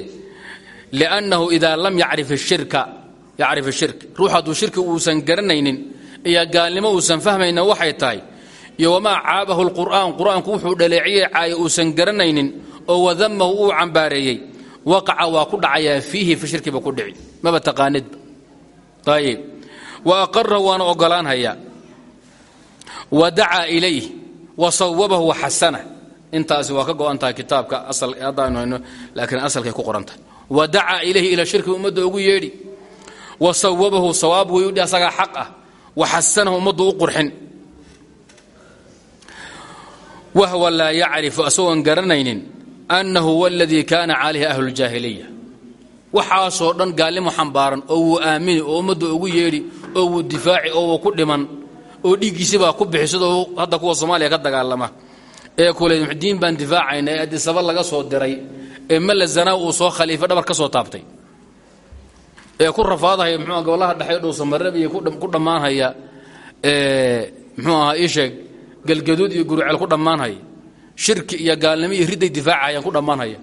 liannahu idaa lam yacrif shirka yacrif ishirk ruux hadduu shirki uusan garanaynin iyo gaalnimo uusan fahmayna waxay tahay iyo wamaa caabahu lqur'aan qur'aanku wuxuu dhaleeciyey caaye uusan garanaynin oo wadamahu uu cambaareeyey. Waqaca waa ku dhacayaa fiihi fi shirkiba ku dhici. Maba taqaanidba ayib wa aqarahu waana ogolaanhayaa. Wa dacaa ilayh wa sawabahu waxasana intaasi waa ka go'an tahay kitaabka haddaanu hayno asalkay ku qoran tahay. Wa dacaa ilayhi ila shirki ummadda ugu yeedhi. Wa sawabahu sawaab wey udhi asagaa xaq ah wa xasanahu ummaddu u qurxin. Wahwa laa yacrifu asagoon garanaynin annahu huwa aladii kaana calayhi ahlu ljaahiliya waxaasoo dhan gaalnimo xambaaran oo wuu aamini oo ummadda ugu yeedhi oo wuu difaaci oo wuu ku dhiman oo dhiiggiisibaa ku bixi sidoo hadda kuwa soomaaliya ka dagaalama. Ee kule diin baan difaacayna ee adisaba laga soo diray ee mala zanaa uu soo khaliifo dhabar ka soo taabtay ee ku rafaadahaya mxuu gobolaha dhexe dhowsamareeb iyo ku dhammaanhaya mxuu ahaa ii sheeg galgaduud iyo guruceel ku dhammaanhaya shirki iyo gaalnimo iyo ridday difaacayaan ku dhammaanhaya.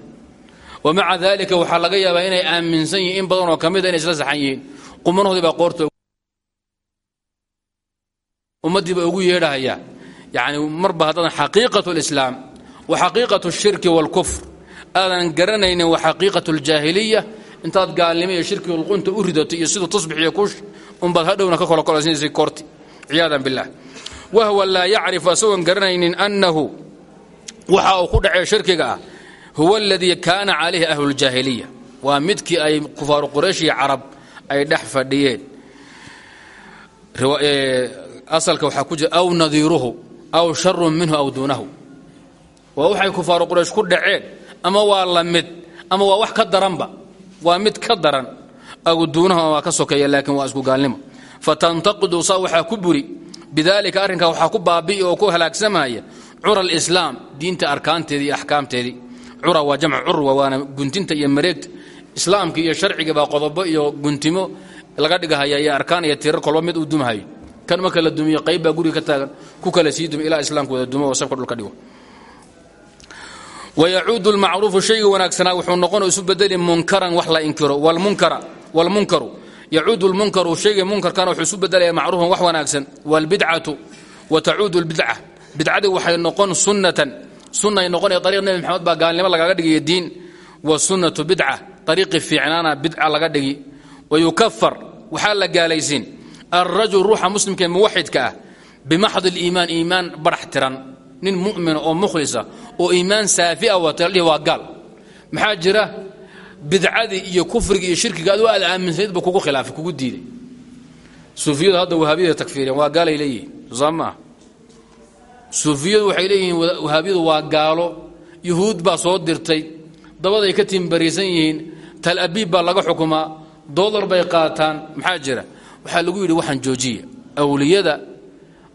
Wa maca daalika waxaa laga yaabaa inay aaminsan yihiin in badan oo mida inay isla saxan yihiin. Qumanahoodii baa qoorta ummaddii baa ugu yeedhahaya. Yacni marba haddaadan xaqiiqatu lislaam wa xaqiiqatu shirki waalkufr aadan garanaynin wa xaqiiqatu aljaahiliya intaad gaalnimo iyo shirki ulqunta u ridato iyo siduu tusbix iyo kush unbaad hadhowna ka kolokolaysnaysay koorti. Ciyaadan billah wahwa laa yacrifu asagoon garanaynin annahu waxa uu ku dhacay shirkiga ah huwa aladii kaana calayhi ahluuljaahiliya waa midkii ay kufaaru quraysh iyo carab ay dhex fadhiyeen. Asalka waxaa ku jira aw nadiiruhu aw sharun minhu aw duunahu. Waa waxay kufaaru quraysh ku dhaceen ama waa la mid ama waa wax ka daranba waa mid ka daran. Ama waa ka sokeeya laakiin waa isku gaalnimo. Fatantaqidu saa waxaa ku buri. Bidaalika arrinkaa waxaa ku baabi'i oo ku halaagsamaya cura alislaam diinta arkaanteedii iyo axkaamteedii cura waa jamcu curwa waana guntinta iyo mareegta. Islaamka iyo sharciga baa qodobo iyo guntimo laga dhigahaya iyo arkaan iyo tirar kolba mid uu dumhayo kan marka la dumiyo qayb baa guriga ka taagan. Ku kala sii dumi ilaa wada dumo oo sabka dhulka dhigo wayacuudu lmacruufu shayga wanaagsanaa wuxuu noqon isu bedeli munkaran wax la inkiro walmunkaru yacuudu lmunkaru shayga munkarkana wuxuu isu bedelaya macruufan wax wanaagsan waalbidcatu wa tacuudu lbidca bidcadii waxay noqon sunnatan sunnay noqonaya ariiq nebi maxamed baa gaalnimo lagaga dhigiyo diin wa sunnatu bidca ariiqi fiicnaana bidca laga dhigi wayukafar waxaa la gaalaysiin alrajul ruuxa muslimka muwaxidka ah bimaxdi liimaan iimaan barax tiran nin mumina oo mukhlisa oo iimaan saafia wata ladhihi waa gaal. Maxaa jira? Bidcadii iyo kufrigii iyo shirkiga aduu aad aaminsanayd buu kugu khilaafay kugu diiday. Suufiyadu hadda wahaabiyada takfiiriyeen waa gaalay leeyihiin soo maaha suufiyadu waxay leeyihiin wahaabiyadu waa gaalo yuhuud baa soo dirtay dabaday ka tiimbariisan yihiin tal abiib baa laga xukumaa dolar bay qaataan maxaa jira? Waxaa lagu yidhi waxaan joojiya. Awliyada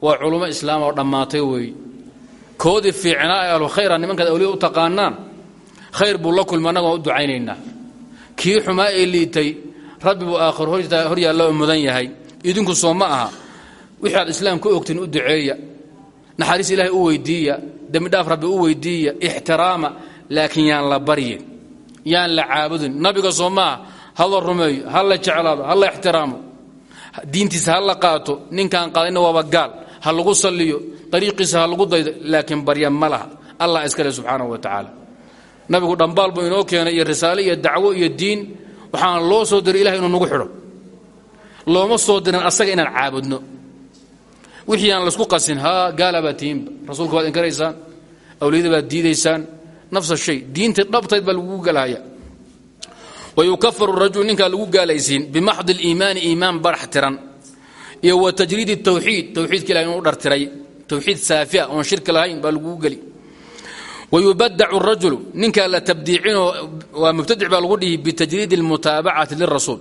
waa culummo islaam oo dhammaatay weeye koodii fiicnaa ee ahlu khayra nimankaad awliyada u taqaanaan khayr buu la kulma annaga waan u ducaynaynaa. Kii xumaa ee liitay rabbi buu aakhir hor yaalla mudan yahay. Idinku soo ma aha. Wixii aad islaam u duceeya naxariis ilaahay u weydiiya dembidhaaf rabbi u weydiiya ixtiraama laakiin yaan la baryin yaan la caabudin. Nabiga soo maaha ha la rumeeyo ha la jeclaado ha la ixtiraamo. Diintiisa ha la qaato ninkaan qaadayna waaba gaal ha lagu salliyo dariiqiisa ha lagu daydo laakiin barya ma laha. Allah iskale subxaanahu wa tacaala. Nabigu dhambaal buu inoo keenay iyo risaale iyo dacwo iyo diin. Waxaan loo soo diray ilahay inuu nagu xidho. Looma soo dirin asaga inaan caabudno. Wixii aan la isku qasin ha gaala baad tihiinba rasuulka baad inkaraysaan awliyada baad diidaysaan nafsa shay diintii dhabtayd baa lagugu galahaya wayukafaru rajul ninkaa lagu gaalaysiin bimaxdi liimaani iimaan barax tiran iyo wa tajriid tawxiid tawxiidka ilahay inuu dhartiray. Tawxiid saafia oon shirki lahayn baa lagugu geli wayubadacu rajulu ninkaa la tabdiicinoo waa mubtadic baa lagu dhihi bitajriidi mutaabacati lirasuul.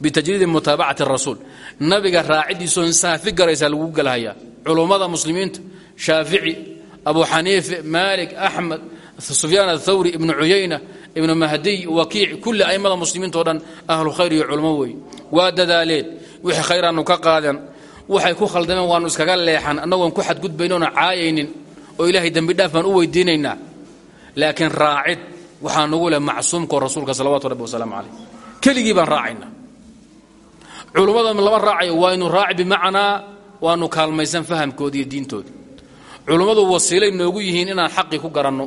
Bitajriidi mutaabacati rasuul nabiga raacidiisoon saafi garaysaa lagugu galhayaa culummada muslimiinta shaafici abu xaniife maalik axmed sufyaan athawri ibnu cuyayna ibnu mahdiy wakiic kulli a'immada muslimiintao dhan ahlu khayr iyo culmo weeye waa dadaaleen wixii khayraannu ka qaadan waxay ku khaldameen waannu iskaga leexan annagoon ku xadgudbaynoona caayaynin oo ilaahay dembidhaaf baan u weydiinaynaa. Laakiin raacid waxaa nugu leh macsuumkao rasuulka salawatu rabbi wasalaamu calayh. Keligii baan raacayna culummada lama raacayo waynu raaci bimacnaa waanu kaalmaysan fahamkooda iyo diintooda culummadu wasiilay noogu yihiin inaan xaqi ku garanno.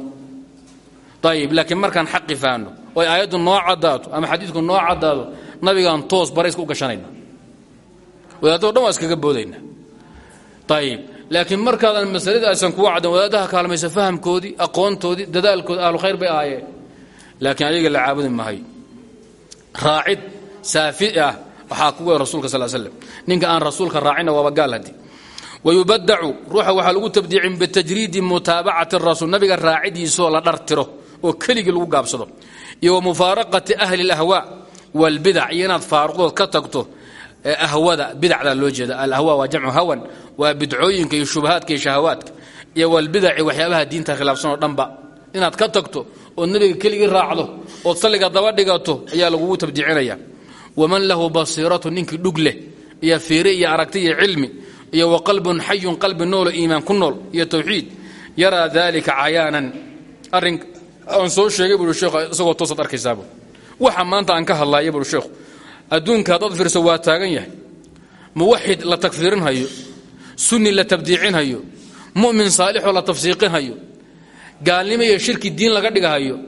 Ayib laakiin markaan xaqi fahanno oo ay aayaddu noo caddaato ama xadiidku noo caddaado nabigaan toos barayska u gashanayna wadaaddo dhan waa iskaga boodayna. Ayib laakiin markaadan masalada aysan kuwa caddan wadaadaha kaalmaysa fahamkoodii aqoontoodii dadaalkoodi ahlu khayr bay ahaayeen. Laakiin ayaga la caabudi mahay raacid saafi ah waxaa kuwa rasuulka sal slm ninka aan rasuulka raacinna waaba gaal hadi wayubadacu ruuxa lagu tabdiicin bitajriidi mutaabacati rasuul nabiga raacidiisaoo la dhartiro oo keligii lagu gaabsado. Iyo wa mufaaraqati ahli اlahwaa wاlbidac iyo inaad faaruqdood ka tagto ahwada bidacdaa loo jeeda alahwa waa jamcu hawan waa bidcooyinka iyo shubahaadka iyo shahawaadka. Iyo walbidaci waxyaabaha diinta khilaafsan oo dhanba. Inaad ka tagto ood nabiga keligii raacdo ood salliga daba dhigato ayaa lagugu tabdiicinaya waman lahu basiiratu ninkii dhug leh iyo fiire iyo aragti iyo cilmi iyo wa qalbun xayun qalbi noolo iimaan ku nool iyo tawxiid yaraa dalika cayaanan. Aan soo sheegay buui sheekhu isagoo toosaad arkaysaabuu waxa maanta aan ka hadlaaya buui sheekhu adduunka haddaad fiirso waa taagan yahay. Muwaxid la takfiirinhayo sunni la tabdiicinhayo mu'min saalixoo la tafsiiqinhayo gaalnimo iyo shirki diin laga dhigahayo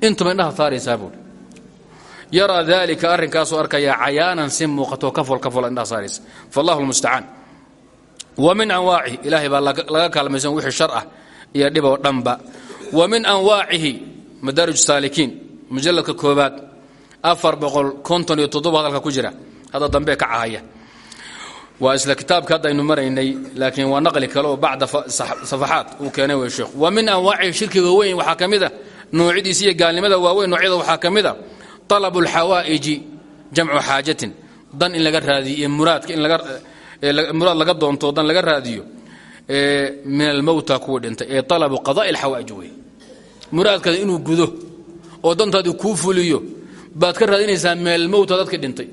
intuba indhaha saaraysaa buui yaraa dalika arrinkaasuu arkayaa cayaanan si muuqatoo kafol kafol indhaha saaraysa. Fallahu lmustacaan wa min anwaacihi ilaahay baa laga kaalmaysan wixii shar ah iyo dhiboo dhanba. Wa min anwaacihi madaarij saalikiin mujalladka koobaad afar boqol konton iyo hadalka ku jira. Hadda dambe ka cahaya. Waa isla kitaabka hadda aynu maraynay laakiin waa naqli kale oo bacda safaxaad uu keenay wey sheekhu wa min anwaacihi shirkiga weyn waxaa ka mid a noocidiisa iyo gaalnimada waaweyn noocyada waxaa ka mid a talabu alxawaa'iji jamcu xaajatin dan in laga raadiyo iyo muraadka in muraad laga doonto dan laga raadiyo min almowta kuwa dhintay ee alabu qada'i alxawaa'ij wey inuu gudo oo dantaadii kuu fuliyo baad ka raadinaysaa min almowta dadkii dhintay.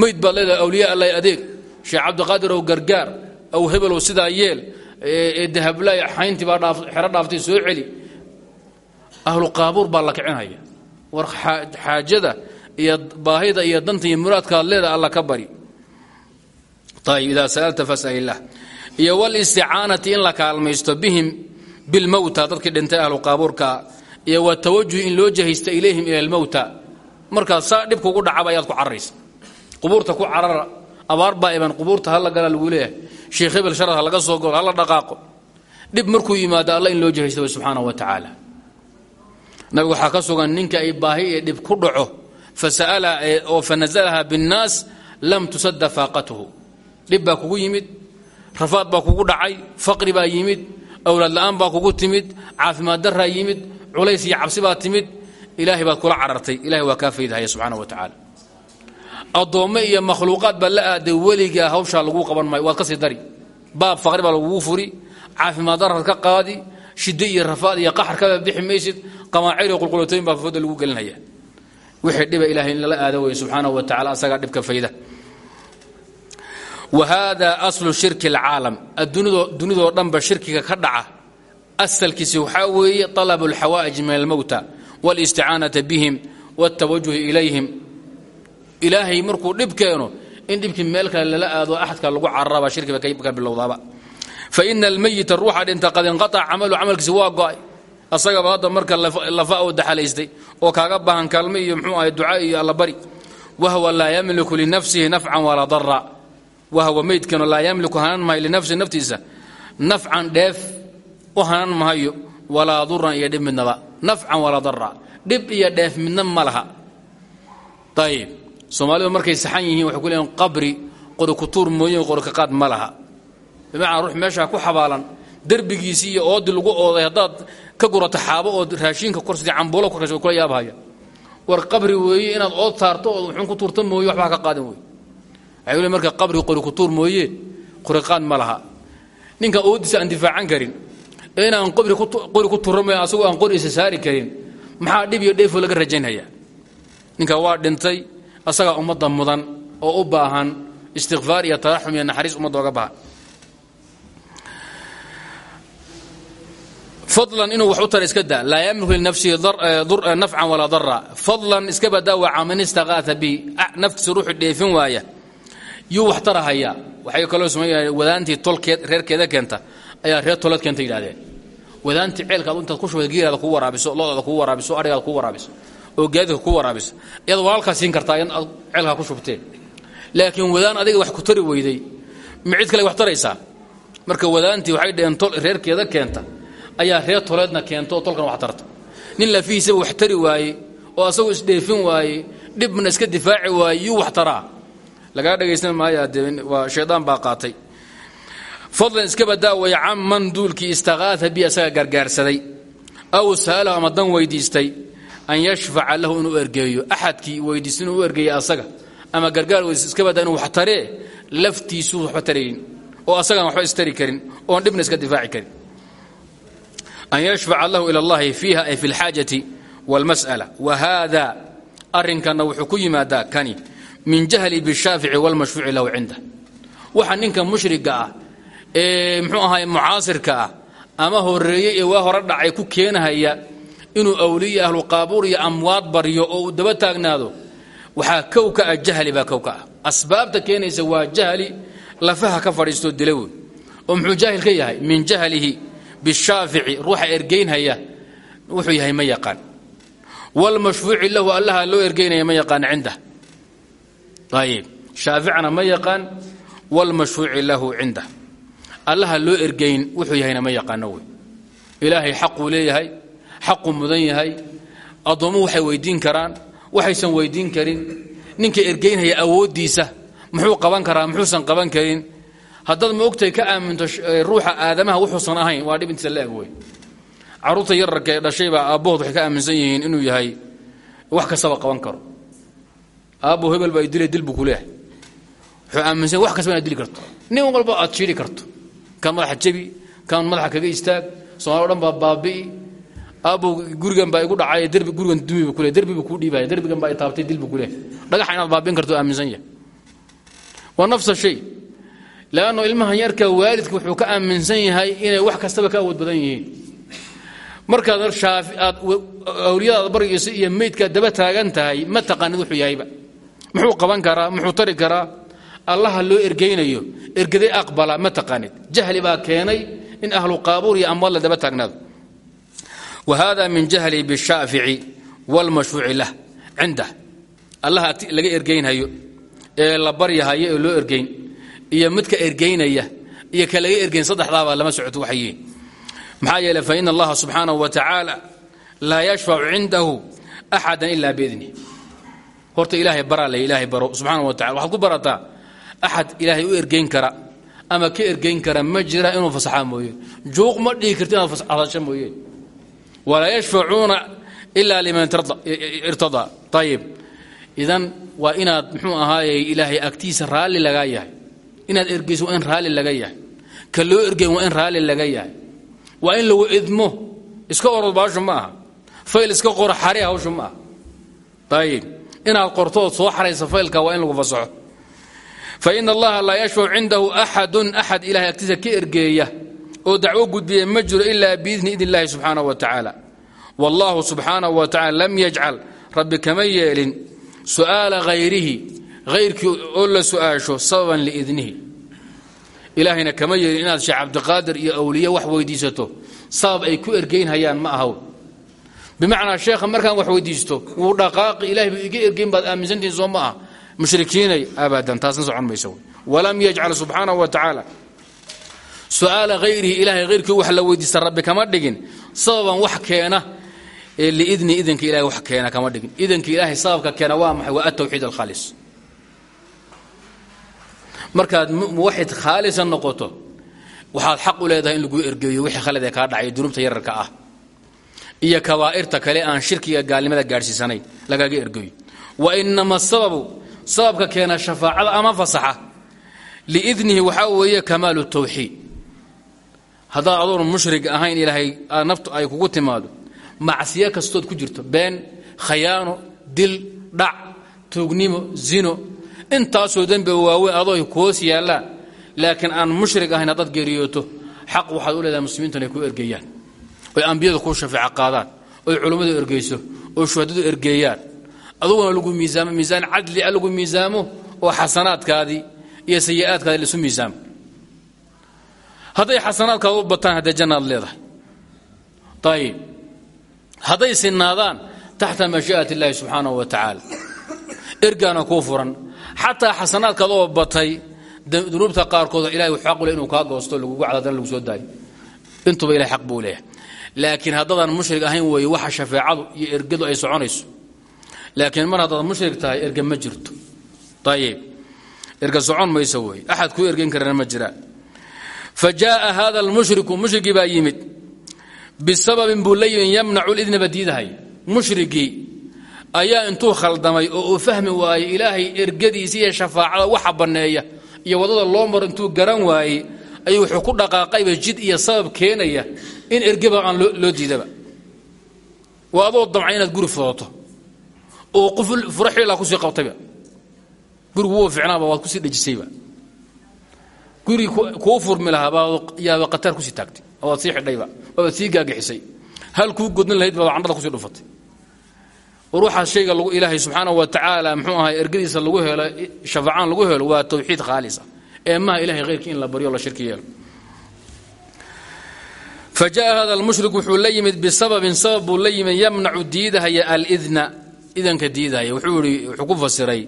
Mayd baad leedahay awliya allah adeeg. Sheekh cabdiqaadir ow gargaar aw hebelow sidaa yeel ee dahablaay xayntii baa xero dhaaftay soo celi. Ahlu qaabuur baa la kicinhaya war xaajada iyo baahida iyo danta iyo muraadkaad leedahay alla ka bari. Ayb idaa sa'alta fas'al illaah iyo walisticaanati in la kaalmaysto bihim bilmowta dadkii dhintay ahlu qaabuurkaa iyo watawajuh in loo jahaysta ilayhim ila almowta markaad saa dhibka ugu dhacaba ayaad ku cararaysa. Qubuurta ku carara abaar baa iban qubuurta hala gala lagu leeyahay. Sheekh hebel sharad ha laga soo golo hala dhaqaaqo. Dhib markuu yimaado alla in loo jahaysta way subxaanahu wa tacaala. Nabigu waxaa ka sugan ninka ay baahi ee dhib ku dhaco oo fanazalaha binnaas lam tusadda faaqatuhu. Dhib kugu yimid rafaad baa kugu dhacay faqri baa yimid awlaad la'aan baa kugu timid caafimaad daraa yimid culays iyo cabsi baa timid ilaahay baad kula carartay. Ilahay waa kaa faydahaya subxaana wa tacaala. Addoommo iyo makhluuqaad baad la aaday weligaa hawshaa laguu qaban maayo. Waad ka sii dari. Baab faqri baa laguu furi caafimaad daraad ka qaadi shiddo iyo rafaad iyo qaxar kaba bixi maysid qamaacayr iyo qulqulatooyin baa fooda lagu gelinaya. Wixii dhiba ilahay in lala aada wey subxaana wa tacala asagaa dhibka fayda. Wa aslu shirki alcaalam. Dunidoo dhanba shirkiga ka dhaca asalkiisi waxaa weeye talabu alxawaa'ij min almowta wاlisticaanaةa bihim wاtawajuhi ilayhim ilaahay markuu dhib keeno in dhibkii meel kale lala aado axadka lagu cararaba shirkiba ka bilowdaaba faina almayita ruuxa dhinta qad inqaطca camalu camalkiisi waa go'ay asagaba hadda marka lafa oo daxalaystay oo kaaga baahan kaalme iyo mxuu ahay duca iyo allabari wahwa laa yamliku linafsihi nafcan walaa dara wahwa maydkano laa yamliku hanan mahayo linafsihi naftiisa nafcan dheef u hanan mahayo walaa duran iyo dhib midnaba nafcan walaa dara dhib iyo dheef midna ma laha. Ayib soomaalidu markay saxan yihiin waxay ku leeyiin qabri qori ku tuur mooye qori ka qaad ma laha. Bimacnaa ruux meeshaa ku xabaalan derbigiisii iyo oodii lagu ooday haddaad ka gurato xaabo ood raashiinka korsidii cambuulo korkaysa kula yaabahaya. War qabri weeye inaad ood saarto ood wuxuun ku tuurta mooye waxbaa ka qaadan wey waxay le marka qabri qori ku tuur mooye qoriqaad ma laha. Ninka oodiisa aan difaacan karin inaan qori ku tuura mooye asagoo aan qori isa saari karin maxaa dhib iyo dheefoo laga rajaynhayaa ninka waa dhintay asagaa ummadda mudan oo u baahan istikfaar iyo taraxum iyo naxariis ummadda oga baahan fadlan inuu wax u tara iska daa laa yamliku linafsihi nafcan walaa dara fadlan iska badaa waa man istaqaata bi naftiisa ruuxu dheefin waaya. Yuu wax waxay kaloo sameeya wadaantii tolkeed reerkeeda keenta ayaa reer toleed keenta yidhahdeen wadaantii ceelkaad intaad ku shubay geelaada kuu waraabiso loodaada kuu waraabiso arigaada kuu waraabiso oo gaadidka kuu waraabiso. Ayaad walaalkaa siin kartaa in aad ceelkaa ku shubteen. Laakiin wadaan adiga wax ku tari weyday. Ma kale wax taraysaa marka wadaantii waxay dheheen reerkeeda keenta. Ayaa reer toleedna keento oo tolkan wax tarta. Nin lafihiisaba wax tari waaye oo asagoo isdheefin waaye dhibna iska difaaci waaye yuu wax taraa. Lagaa dhegaysan maaya dee waa shaydaan baa qaatay fadlan iska badaawaya canman duulkii istakaaa bi asaga gargaarsaday. Aw saalahu ama dan weydiistay an yashfaca lahu inuu ergeeyo. Axadkii weydiist u ergeeya asaga. Ama gargaar weydiist iska badaa inuu wax taree laftiisuu waxba oo asagan waxba istari karin oon dhibna iska difaaci karin. An yashfaca lahu ila allahi fiiha ay fi lxaajati wاlmas'ala wa haada arrinkanna wuxuu ku yimaadaa kani min jahli bishaafici wاlmashfuuci lahu cinda. Waxa ninka mushriga ah mxuu ahaay mucaasirka ah. Ama horeeyey ee waa hore dhacay ku keenahaya inuu awliya ahlu qaabuur iyo amwaad baryo oo daba taagnaado. Waxaa kow ka ah jahli baa kow ka ah. Asbaabta keenaysa waa jahli. Lafaha ka fadhiistoo dila wey oo muxuu jaahil ka yahay? Min jahlihi bishaafici ruuxa ergaynhaya wuxuu yahay ma yaqaan. Wlmashfuuci lahu allaha loo ergaynaya ma yaqaan cindah ayib shaaficana ma yaqaan. Wlmashfuuci lahu cindah allaha loo ergayn wuxuu yahayna ma yaqaano wey. ilaahay xaquu leeyahay xaquu mudan yahay addoommuhu waxay weydiin karaan waxaysan weydiin karin ninka ergaynhaya awooddiisa muxuu qaban karaa muxuusan qaban karin. Haddaad ma ka aaminto ruuxa aadamaha wuxuusan ahayn waa dhib intiisa la-eg wey. Carruurta yararka ee dhashaybaa aabbahood waxay ka aaminsan yihiin inuu yahay wax kastaba qaban karo. Aabbo hebel baa dila dil buu ku leeyahay. Aaminsan wax kastaba inaad dili karto. Nin walba aad shiiri karto kan madaxa jebi kan madaxa kaga istaag somaali o dhan baa baabi'i aabbow gurigan baa igu dhacay derbi gurigan dumibu kule derbibu kuu dhiibaya derbigan baa itaabtay dil buu ku leeyahay dhagaxa inaad baabin karto aaminsan yahay. Waa nafsa shay leanno ilmahan yarka waalidka wuxuu ka aaminsan yahay inay wax kastaba ka awood badan yihiin. Markaad aad awliyadaad bargiisa iyo meydkaad daba taagan ma taqaanid wuxuu yahayba. Muxuu qaban karaa muxuu tari karaa allaha loo ergaynayo ergaday aqbala ma taqaanid. Jahli baa keenay in ahlu qaabuur iyo amwaad la daba taagnaado. Wa hada min jahli bishaafici wاlmashfuuci lah. Cindah allaha laga ergaynhayo ee la baryahayo ee loo ergayn iyo midka ergaynaya iyo ka laga ergayn saddexdaabaa lama socoto waxay yihiin. Maxaa yeele fain allaha subxaanahu wa tacaala laa yashfacu cindahu axada ila biidnih horta ilaahay baraa la ilaahay baro. Subxaana wa tacala waxaad ku barataa axad ilaahay u ergayn kara ama ka ergayn kara ma jira inuu fasaxaa mooye juuq ma dhihi karti inaad hadasho mooye walaa yashfacuuna ila liman irtadaa ayib idan waa inaad muxuu ahaaye ilaahay agtiisa raalli lagaa yahay inaad ergayso waa in raalli laga yahay ka loo ergayn waa in raalli laga yahay waa in lagu idmo iska orod baashu ma aha fayl iska qoro xare hawshu ma aha ayib inaad qortood soo xaraysa faylka waa in lagu fasaxo fain allaha laa yashfacu cindahu axadun axad ilahay agtiisa ka ergeeya oo dacwo gudbiya ma jiro ilaa biidni idn illahi subxaanaه wa tacaala. Wallahu subxaanahu wa tacala lam yajcal. Rabbi kama yeelin. Su'aala hayrihi hayrkii oo la su'aasho sababan liidnihi. Ilaahayna kama yeelin inaad sheekh cabdiqaadir iyo awliye wax weydiisato. Sabab ay ku ergeynhayaan ma ahaw bimacnaa sheekha markaan wax weydiisto wuu dhaqaaqi. Ilahay buu ergeyn baad aaminsantihin soo ma ah mushrikiinay abadan taasna socon maysa walam yajcal subxaanahu wa tacaala su'aala hayrihi ilahay hayrkii wax la weydiista rabbi kama dhigin sababan wax keena ee liidni idanka ilahay wax keena kama dhigin. Idanka ilaahay sababka keena waa maxay? Waa atawxiid alkhaalis. Markaad muwaxid khaalisa noqoto waxaad xaq u leedahay in lagu ergeeyo wixii khalad ee kaa dhacay dunuubta yararka ah iyo kabaa'irta kale aan shirkiga gaalnimada gaadhsiisanayn lagaaga ergeeyo. Wa inama sababu sababka keena shafaacada ama fasaxa. Liidnihi waxaa weeye kamaalu tawxiid. Haddaad adoon mushrig ahayn ilaahay naftu ay kugu timaado macsiyo kastood ku jirto. Been khayaano dil dhac tuugnimo zino. Intaasoo dembi waaweyn adoo kuhoos yaallaan. Laakiin aan mushrig ahayn haddaad geeriyooto xaq waxaad u leedahay muslimiintu inay ku ergeeyaan. Oy ambiyadu kuu shafeeco qaadaan. Oy culummadu ergeyso. Oo shuhadadu ergeeyaan aduguna lagu miisaamo miisaan cadli a lagu miisaamo oo xasanaadkaadii iyo sayi'aadkaadi laisu miisaamo. Hadday xasanaadkaada u bataan haddee jannaad leedahay. Ayib hadday sinaadaan taxta mashii'at illaahi subxaanahu wa tacaala. Ergaana kuu furan. Xataa xasanaadkaad oo batay dunuubta qaarkood ilahay u leh inuu kaa goosto lagugu cadaadana lagu soo daayo. Intuba ilahay xaq buu leeyahay. Laakiin ahayn weeye waxa shafeecadu iyo ergadu ay soconayso laakiin mar haddaad mushrig tahay ma jirto. Ayib erge socon mayso weeye axad kuu ergen karana ma jiraan fa hada almushriku mushrigii baa yimid. Bisababin buu la yimid yamnacu ayaa intuu khaldamay oo fahmi waayey ilaahay ergadiisa iyo shafaacada waxa banneeya iyo waddada loo maro intuu garan waayey ayuu wuxuu ku dhaqaaqayba jid iyo sabab keenaya in ergeba aan loo diidaba. Waa adoo guri fudato oo qof furo xilaa ku sii qabtayba. Gurigu wuu ficnaaba waad ku sii dhejisayba gurigi kuu furmi lahaabaa yaaba qataar ku sii taagtay waad sii xidhayba waabaad sii gaagixisay. Hal kuu godin lahayd baad candhada ku sii dhufatay. Waxaa shayga ilaahay subxaanahu wa tacaala muxuu ahay ergadiisa lagu helo shafacaan lagu helo waa tawxiid khaalisa ee maha ilahay hayrkii in la baryo la shirki yeelo. Fa jaءa hada almushrik wuxuu la yimid bisababin sabab buu la yimid yamnacu diidahaya alidna idanka diidahaya wuxuu ihi wuxuu ku fasiray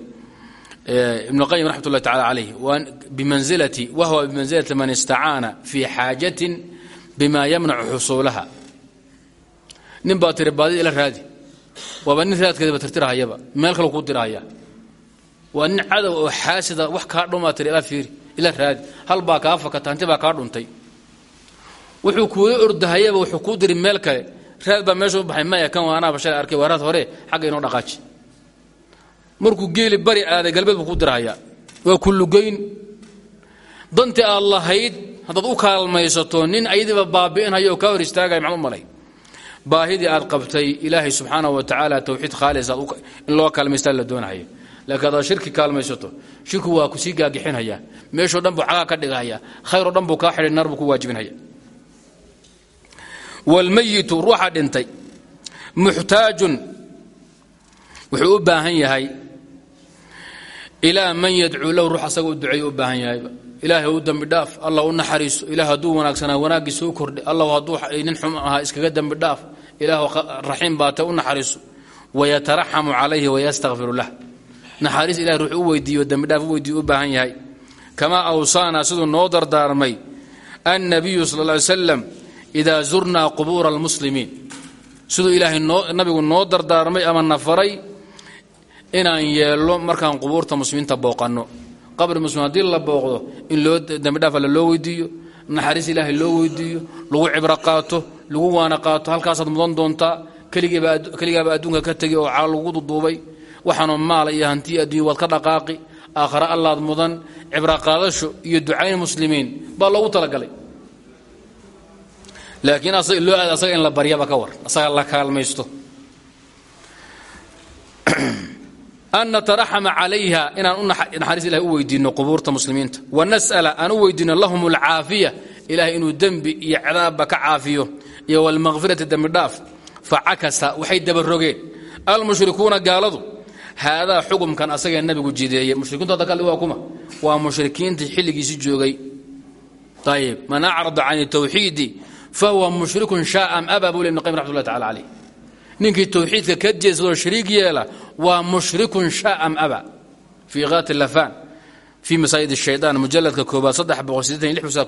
ibn اlqayim raxmat ullahi tacala bimanzilati wahwa bimanzilati man istacaana fii xaajatin bima yamnacu xusuulaha. Nin baa tiri baadida ila raadi. Waaba nin raadkeedaba tirtirahayaba meel kale kuu dirahaya. Waa nin cadow oo xaasida wax kaa dhumaa tiri ila fiiri ila raadi. Hal baa kaa fakata hanti baa kaa dhuntay. Wuxuu kuula ordahayaba wuxuu kuu diri meel kale raad baa baxay maya kan waa anaaba shalay arkay waa hore xagga inoo dhaqaaji. Markuu geeli bari aaday galbeed buu ku dirhayaa waa kullugayn dantii aad lahayd haddaad u kaalmaysato nin ayadiiba baabi'inhayo oo kaa hor istaagaya maxaad malay. Baahidii aad qabtay ilaahay subxaanahu wa tacaala tawxiid khaalis in loo kaalmaystaa la doonahaya laakiin haddaad shirki kaalmaysato shirku waa ku sii gaagixinhayaa. Meeshoo dhan buu cagaa ka dhigahaya khayr oo dhan buu kaa xidhay naar buu ku waajibinhaya waalmayitu ruuxa dhintay muxtaajun wuxuu u baahan yahay ilaa man yadcuu lahu ruux asaga u duceeyo u baahan yahayba ilaahay u dembi dhaaf allah u naxariiso ilaah hadduu wanaagsanaa wanaaggiisa u kordhi allah hadduu nin xum ahaa iskaga dembi dhaaf ilaah raxiim baate u naxariiso wayataraxamu calayhi wayastakfiru lah naxariis ilahay ruux u weydiiyo dembi dhaaf u weydiiyo u baahan yahay kamaa awsaanaa siduu dardaarmay annabiyu sal idaa zurnaa qubuura almuslimiin siduu ilaahay nabigu noo dardaarmay ama nafaray inaan yeelno markaan qubuurta muslimiinta booqanno qabri muslim la booqdo in loo dembidhaaf alle loo weydiiyo naxariis ilaahay loo weydiiyo lagu cibro qaato lagu waana qaato halkaasaad mudan doontaa keligaaba adduunka ka tegi oo cala lagu duduubay waxaanoo maala iyo hantiya adduunya waad ka dhaqaaqi aakhare allaad mudan cibro qaadasho iyo ducayn muslimiin baa loogu talagalay laakiin loo aad asaga in la baryaba ka war asaga la kaalmaysto. An nataraxama calayha inaan naxariis ilahay u weydiinno qubuurta muslimiinta. Wanas'ala aan u weydiinno lahum alcaafiya ilahay inuu dembi iyo cadaabba ka caafiyo iyo walmaqfirati dembi dhaaf facakasa waxay dabarogeen almushrikuuna gaaladu haadaa xukumkan asagee nabigu jideeye mushrikiintu hadda kale waa kuma waa mushrikiintii xilligiisi joogay. Ayib man acrada can tawxiidi fahuwa mushriku shaam aba buu le ibn qaym raxmatullahi tacala caleyh ninkii tawxiidka ka jeesadoo shariig yeela waa mushrikun shaam aba fii kaati lafan fii masaajid shayaan mujaladka koobaad saddex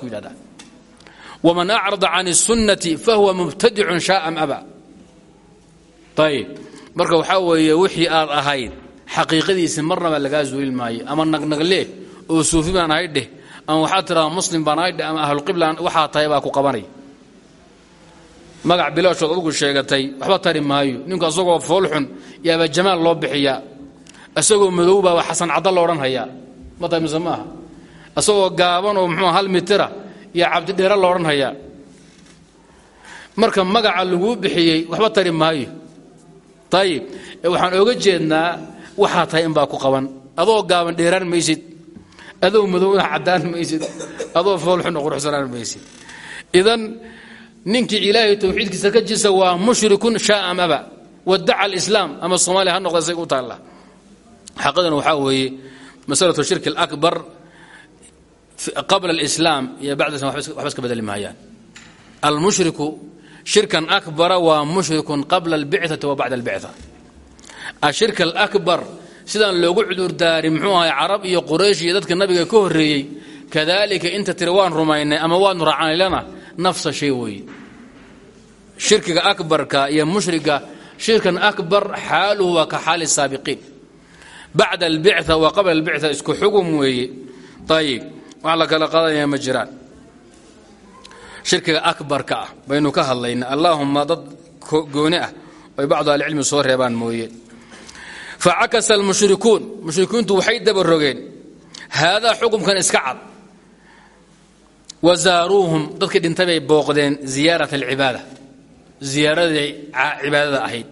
ku yidhahdaa waman acrada can الsunnati fahuwa mubtadicun shaam aba ayb marka waxaa weeye wixii aad ahayd xaqiiqadiisi marnaba lagaa zuulin maayo ama nagnagle oo suufi baan ahay dheh ama waxaad tiradaa muslim baan ahay dheh ama ahlulqibla waxaa tahay baa ku qabanay magac bilaashood adugu sheegatay waxba tari maayo. Ninku asagoo foolxun yaaba jamaal loo bixiyaa isagoo madow baaba xasan cadda lo odhan hayaa ma tahay mise gaaban oo muxuu hal mitira iyo cabdidheere lo odhan hayaa marka magaca laguu bixiyey waxba tari maayo. Ayib waxaan ooga jeednaa waxaa tahay inbaa ku qaban. Adoo gaaban dheeraan maysid adoo madowna caddaan maysid adoo foolxunna quruxsanaan maysid. Idan ninkii ilaahay tawxiidkiisa ka jisa waa mushrikun shaa am aba wadaca alislaam ama soomaaliya ha noqda isaga u taalla. Xaqadana waxaa weeye masalatu shirki alakbar qabla alislaam iyo bacda islam waxba iska bedeli maayaan. Almushriku shirkan akbara waa mushrikun qabla albicati wa bacda albicta ashirka alakbar sidaan loogu cudurdaarin muxuu ahay carab iyo quraysh iyo dadka nabiga ka horreeyey kadalika inta tiri waan ama waanu raacanilana nafsa shay weeye shirkiga akbarka iyo mushriga shirkan akbar xaaluhu waa ka xaali saabiqiin. Bacda albicta wa qabla albicta isku xugum weeye. Ayib wax la kala qadanaya ma jiraan. Shirkiga akbarka ah baynu ka hadlayna allaahumma dad gooni ah ay bacdu ahlicilmi soo reebaan mooye. Facakasa almushrikuun mushrikiintu waxay dabarogeen. Haadaa xukumkan iska cad wa zaaruuhum dadkii dhintay bay booqdeen ziyaarat alcibaada. Ziyaaradii cibaadada ahayd.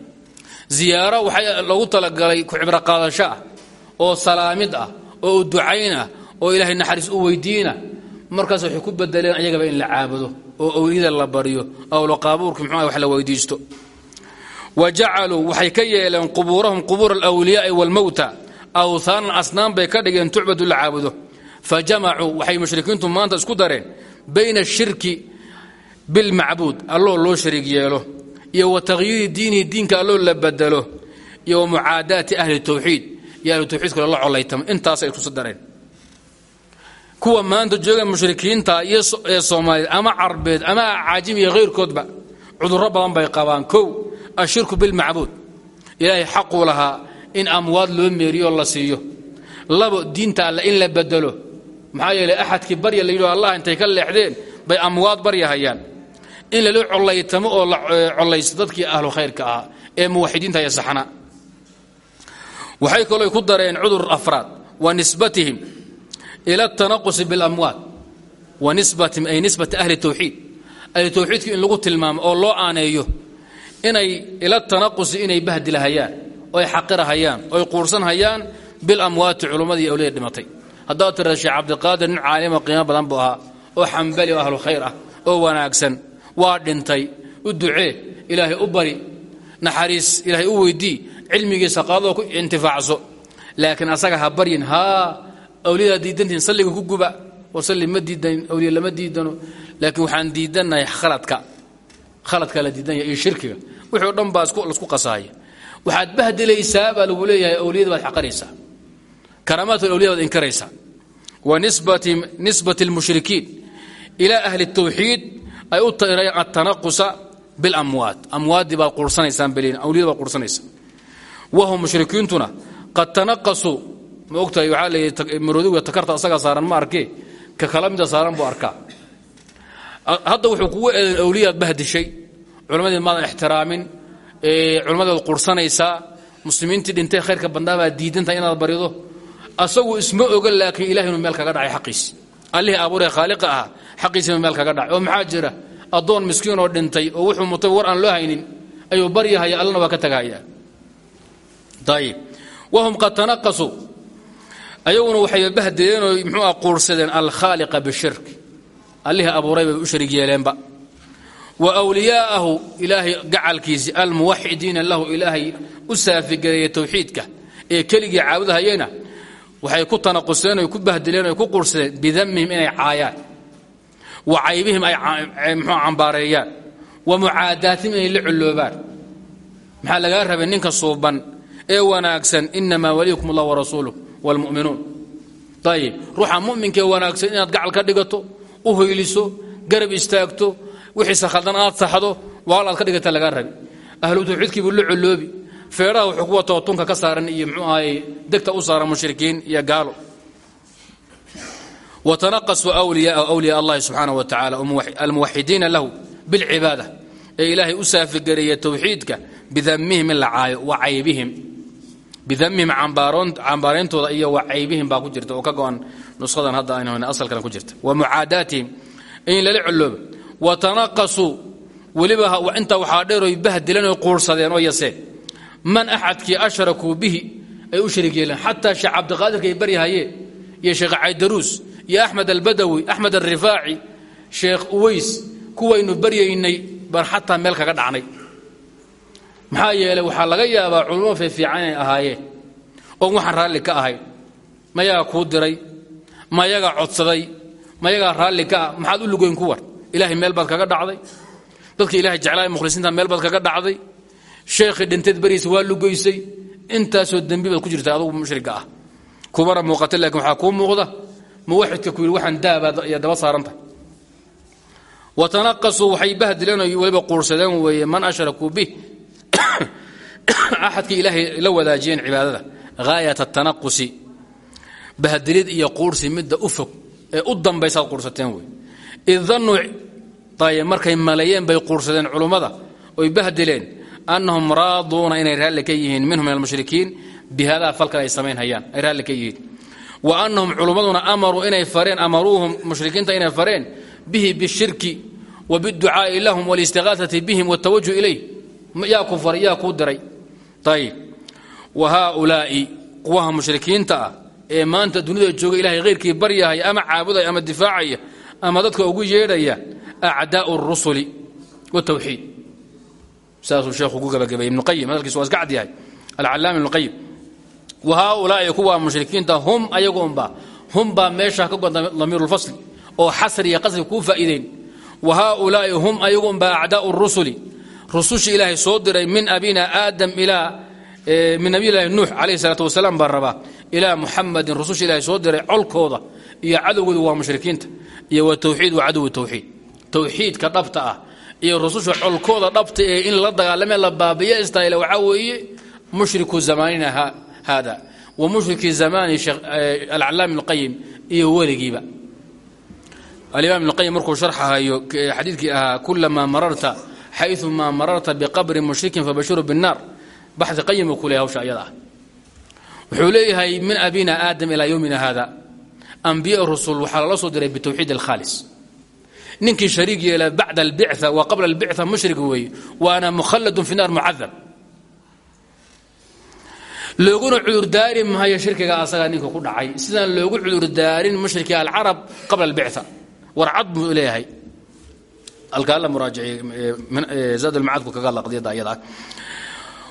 Ziyaaro waxay lagu talagalay ku cibro qaadasho ah oo salaamid ah oo ducayn ah oo ilaahay naxariis u weydiina. Markaas waxay ku bedeleen ayagaba in la caabudo oo owliyada la baryo awlo qaabuurka muxuu wax la weydiisto. Wa jacaluu waxay ka yeeleen qubuurahum qubuura alwliyaai waalmowta awhaanan asnaan bay ka dhigeen tucbadu la caabudo fa jamacuu waxay mushrikiintu maanta isku dareen bayna ashirki bilmacbuud alloo loo shariig yeelo iyo wa takhyiiri diinihi diinka alloo la bedelo iyo wa mucaadaati ahli tawxiid iyo ahlu tawxiidka lala colaytamo intaasay isku dareen kuwa maanta jooga mushrikiinta ee soomaaliyeed ama carbeed ama caajim iyo hayrkoodba cudurro badan bay qabaan kow ashirku bilmacbuud ilaahay xaquu lahaa in amwaad loo meeriyo la siiyo labo diinta alle in la bedelo maxaa yeeley axadkii barya la yidhao allah intay ka leexdeen bay amwaad baryahayaan in lala collaytamo oo la collaysto dadkii ahlu khayrka ahaa ee muwaxidiinta iyo saxna waxay kaloo ku dareen cudur afraad wa nisbatihim ila atanaqusi bilamwaad wa nisbatihim ay nisbati ahli tawxiid. Ahli tawxiidka in lagu tilmaamo oo loo aaneeyo inay ila tanaqusi inay bahdilahayaan oy xaqirahayaan oy quursanhayaan bilamwaati culummadii iyo awliyada dhimatay haddaad tirada sheekh cabdiqaadir nin caalima qiimo badan buu ahaa oo xambali oo ahlu khayr ah oo wanaagsan waa dhintay u ducee ilaahay u bari naxariis ilaahay u weydii cilmigiisa qaadoo ku intifaacso. Laakiin asaga ha baryin haa awliyadaa diidantihin salliga ku guba war salli ma awliya lama diidano. Laakiin waxaan diidannahay khaladka khaladkaa la diidan yahay iyo shirkiga. Wixii o dhan baa qasaaya waxaad bahdilaysaa baa leeyahay awliyada baad xaqaraysaa karaamaadka awliyada baad inkaraysaa wa nisbati اlmushrikiin ilaa ahli الtawxiid ay u tirayaan atanaqusa biاlamwaad amwaaddii baad quursanaysaan baliin awliyada baad quursanaysaa wahum mushrikiintuna qad tanaqasuu ma ogtahay waxaa leeyahy maroodiga takarta asaga saaran ma arkee ka kala mida saaran buu arkaa hadda wuxuu kugu eedan awliyaad bahdishay culammadii maadan ixtiraamin culammadeed quursanaysaa muslimiintii dhintay khayrka badnaabaad diidantahay inaad barido asagu isma oga laakiin ilahay inuu meel kaga dhacay xaqiisi allihii abuuree khaaliqa ahaa xaqiisiinu meel kaga dhacay. Oo maxaa jira? Addoon miskiinoo dhintay oo wuxuu mutay war aan loo haynin ayuu baryahaya allana waa ka tagahaya ayib wahum qad tanaqasuu ayaguna waxay bahdeleen oo muxuuah quursadeen alkhaaliqa bishirk allihii abuuray bay u sharig yeeleenba. Wa wliyaa'ahu ilaahay gacalkiisii almuwaxidiina lahu ilaahay u saafigareeyey towxiidka ee keligii caabudahayena waxay ku tanaquseen oy ku bahdileen oy ku quursadeen bidamihim inay caayaan. Wa caybihim ay mxuu cambaareeyaan. Wa mucaadaatihim inay la colloobaan maxaa lagaa rabay ninka suuban ee wanaagsan inamaa waliyukum allah warasuuluh wاlmu'minuun ayib ruuxa mu'minka ee wanaagsan inaad gacal ka dhigato u hoyliso garab istaagto wixiise khaldan aad saxdo waal aad ka dhigata lagaa rabi ahlu tawxiidkii buu la colloobi feeraha wuxuu ku watoo tunka ka saaran iyo mxuu ahaye degta u saaran mushrikiin iyo gaalo. Watanaqasuu wliyaa wliyaa allahi subxaanaه wa tacala almuwaxidiina lahu biاlcibaada ee ilaahay u saafigareeya towxiidka bidamihim in la caayo wa caybihim. Bidamihim cambaarayntooda iyo wa caybihim baa ku jirta oo ka go-an nushadan hadda aynu hayna asalkan ku jirta. Wa mucaadaatihim in lala coloobo. Wa tanaqasuu weliba oy quursadeen oo man axadkii ashrakuu bihi ay u sharig yeeleen xataa sheekh cabdiqaadirka ay baryahayeen iyo sheekh caydaruus iyo axmed albadawi axmed alrifaaci sheekh uways kuwaynu baryaynay baan xataa meel kaga dhacnay. Maxaa yeeley waxaa laga yaabaa culummo fiifiican inay ahaayeen oon waxaan raalli ka ahayn mayagaa kuu diray mayagaa codsaday mayagaa raalli ka ah. Maxaad u lugoyn ku war? Ilahay meel baad kaga dhacday? Dadka ilahay jeclaa mukhlisiinta meel baad kaga dhacday sheekhii dhinteed bariisa waa lugoysay. Intaasoo dembi baad ku jirta adugu mushriga ah. Kumana muuqata laakiin waxaa kuu muuqda muwaxidka ku yidhi waxaan daabaad daba saarantahay watanaqasuu waxay bahdileen oo weliba quursadeen weeye man ashrakuu bih. Axadkii ilaahay la wadaajiyeen cibaadada haayat atanaqusi bahdilid iyo quursi midda u u dambaysaad quursateen wey id dannuu ayb markay maleeyeen bay quursadeen culummada oy bahdileen annahum raaduuna inay raalli ka yihiin minhum min almushrikiin bihadaa falkan ay samaynhayaan ay raalli ka yihiin wa annahum culummaduna amaruu inay fareen amaruuhum mushrikiinta inay fareen bihi bishirki wa biducaa'i lahum walistiqaasati bihim watawajuh ilayh yaa ku faray yaa kuu diray ayib wa haaulaa'i kuwaha mushrikiinta ah ee maanta dunida jooga ilahay khayrkii baryahaya ama caabudaya ama difaacaya ama dadka ugu yeedhaya acdaau rusuli wtawxiid saasuu sheekhu ku gabagabeeyey ibnuqayim hadalkiisu waa iska cad yahay alcalaam ibnuqayim wa haaulaa'i kuwa mushrikiinta hum ayagu unba hum baa meesha ka goda damiirulfasli oo xasri iyo qasri kuu faa'iideyn wa haaulaa'i hum ayagu unba acdaau rusuli rusushii ilaahay soo diray min abina aadam ilaa min nabiyilaahi nuux calayhi salaatu wasalaam baa rabaa ilaa muxamadin rususha ilaahay soo diray colkooda iyo cadowgooda waa mushrikiinta iyo wa tawxiid wa cadow tawxiid tawxiidka dhabta ah iyo rususha colkooda dhabta ee in la dagaalamee la baabiya istaayla waxaa weeye mushriku zamaanina haada. Wa mushriki zamani alcalaam ibnqayim iyo weligiiba. Alimaam ibnqayim markuu sharxahayo xadiidkii ahaa kulamaa mararta xayumaa mararta biqabri mushrikin fabashiru binnaar. Baxi qayim uu ku leeyahay hawsha ayada ah. Wuxuu leeyahay min abina aadam ilaa yowmina hada ambiya rusul waxaa lala soo diray bitawxiid alkhaalis ninkii shariig yeela bacda albictha wa qabla albictha mushrig weeye waana mukhalladun fi naar mucadab looguna cudurdaari maayo shirkiga asagaa ninka ku dhacay. Sidaan loogu cudurdaarin mushriki alcarab qabla albictha war cad buu leeyahay. Alkaala muraajiciy zaad almacadku kaga hadla qadiyadda ayada. Ah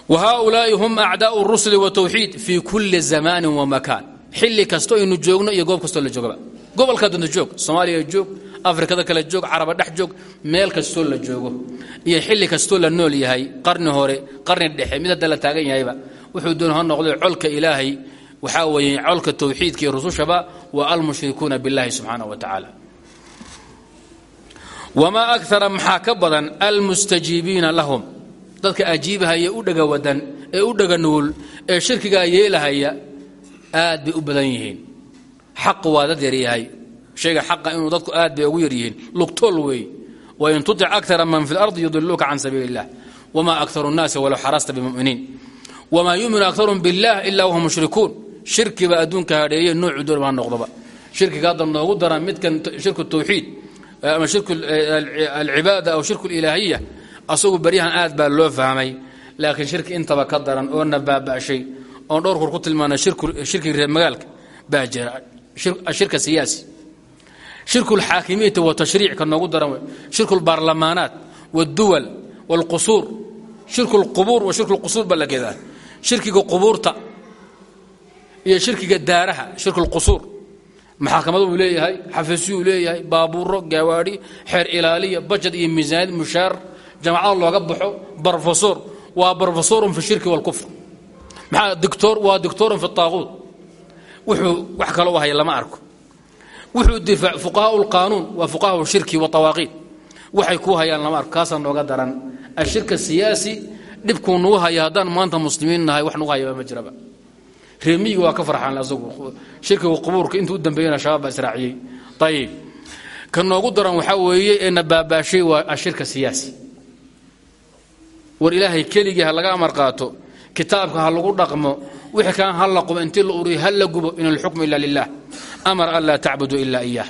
whaaulaa'i hum acdaau rusuli watawxiid fii kulli zamaanin wamakaan xilli kasto aynu joogno iyo goob kastoo la joogaba gobolkaa doonta joog soomaaliya joog afrikada kale joog caraba dhex joog meel kastoo la joogo iyo xilli kastoo la nool yahay qarni hore qarni dhexe mid hadda la taagan yahayba wuxuu doon ha noqday colka ilaahay waxaa weeye colka tawxiidka iyo rusushaba wa almushrikuuna biاllahi subxaanaه wa tacaala. Wamaa akara maxaa ka badan almustajiibiina lahum? Dadka ajiibahaya u dhaga wadan ee u dhaga nuul ee shirkigaa yeelahaya aad bay u badan yihiin. Xaq waa dad yaryahay shayga xaqa inuu dadku aad bay ugu yaryihiin. Lugtool weey. Wain tutic akara man fi lardi yudiluuka can sabiili illah wma akaru nnaasi walow xarasta bimuminiin. Wmaa yuminu akarum billah ila wahum mushrikuun. Shirkiba adduunka hadheeye noocu doonba ha noqdoba. Shirkiga hadda noogu daran midkan shirku tawxiid ama shirku alcibaada aw shirku ilaahiya asagu baryahan aad baa loo fahmay. Laakiin shirki intaba ka daran oona baaba'shay oon dhowr kur ku tilmaanay shirkiga reer magaalka baa jira. Shirka siyaasi shirku alxaakimiyati watashriic ka noogu daran wey shirku albaarlamaanaat walduwal walqusuur shirku lqubuur wa shirku lqusuur baa la gedaa shirkiga qubuurta iyo shirkiga daaraha shirku lqusuur maxaakamadu uu leeyahay xafiisyuu leeyahay baabuuro gaawaadhi xeer ilaaliya bajad iyo miisaaniyad mushaar jamacada looga baxo brofesor waa brofesorun fi shirki wاlkufr maxaa dictor waa dictorun fi طaaquut wuxuu wax kaloo haya lama arko wuxuu difaac fuqahaa اlqaanuun waa fuqahaa shirki waطawaaqiid waxay ku hayaan lama arko nooga daran. Ashirka siyaasi dhibkuu nagu haya haddaan maanta muslimiin nahay wax nagu hayaba ma jiraba. Reemiyigi waa ka farxaan asagu. Shirkiga qubuurka intuu u dambeeyana shabaab baa israaciyey. Ayib ka noogu daran waxaa weeye ee baabaashay waa ashirka siyaasi. War ilaahay keligii ha laga amar qaato kitaabka ha lagu dhaqmo wixii kaan ha la qubo intii la uriyo ha la gubo in alxukmu ila lilah amar an laa tacbuduu ila iyah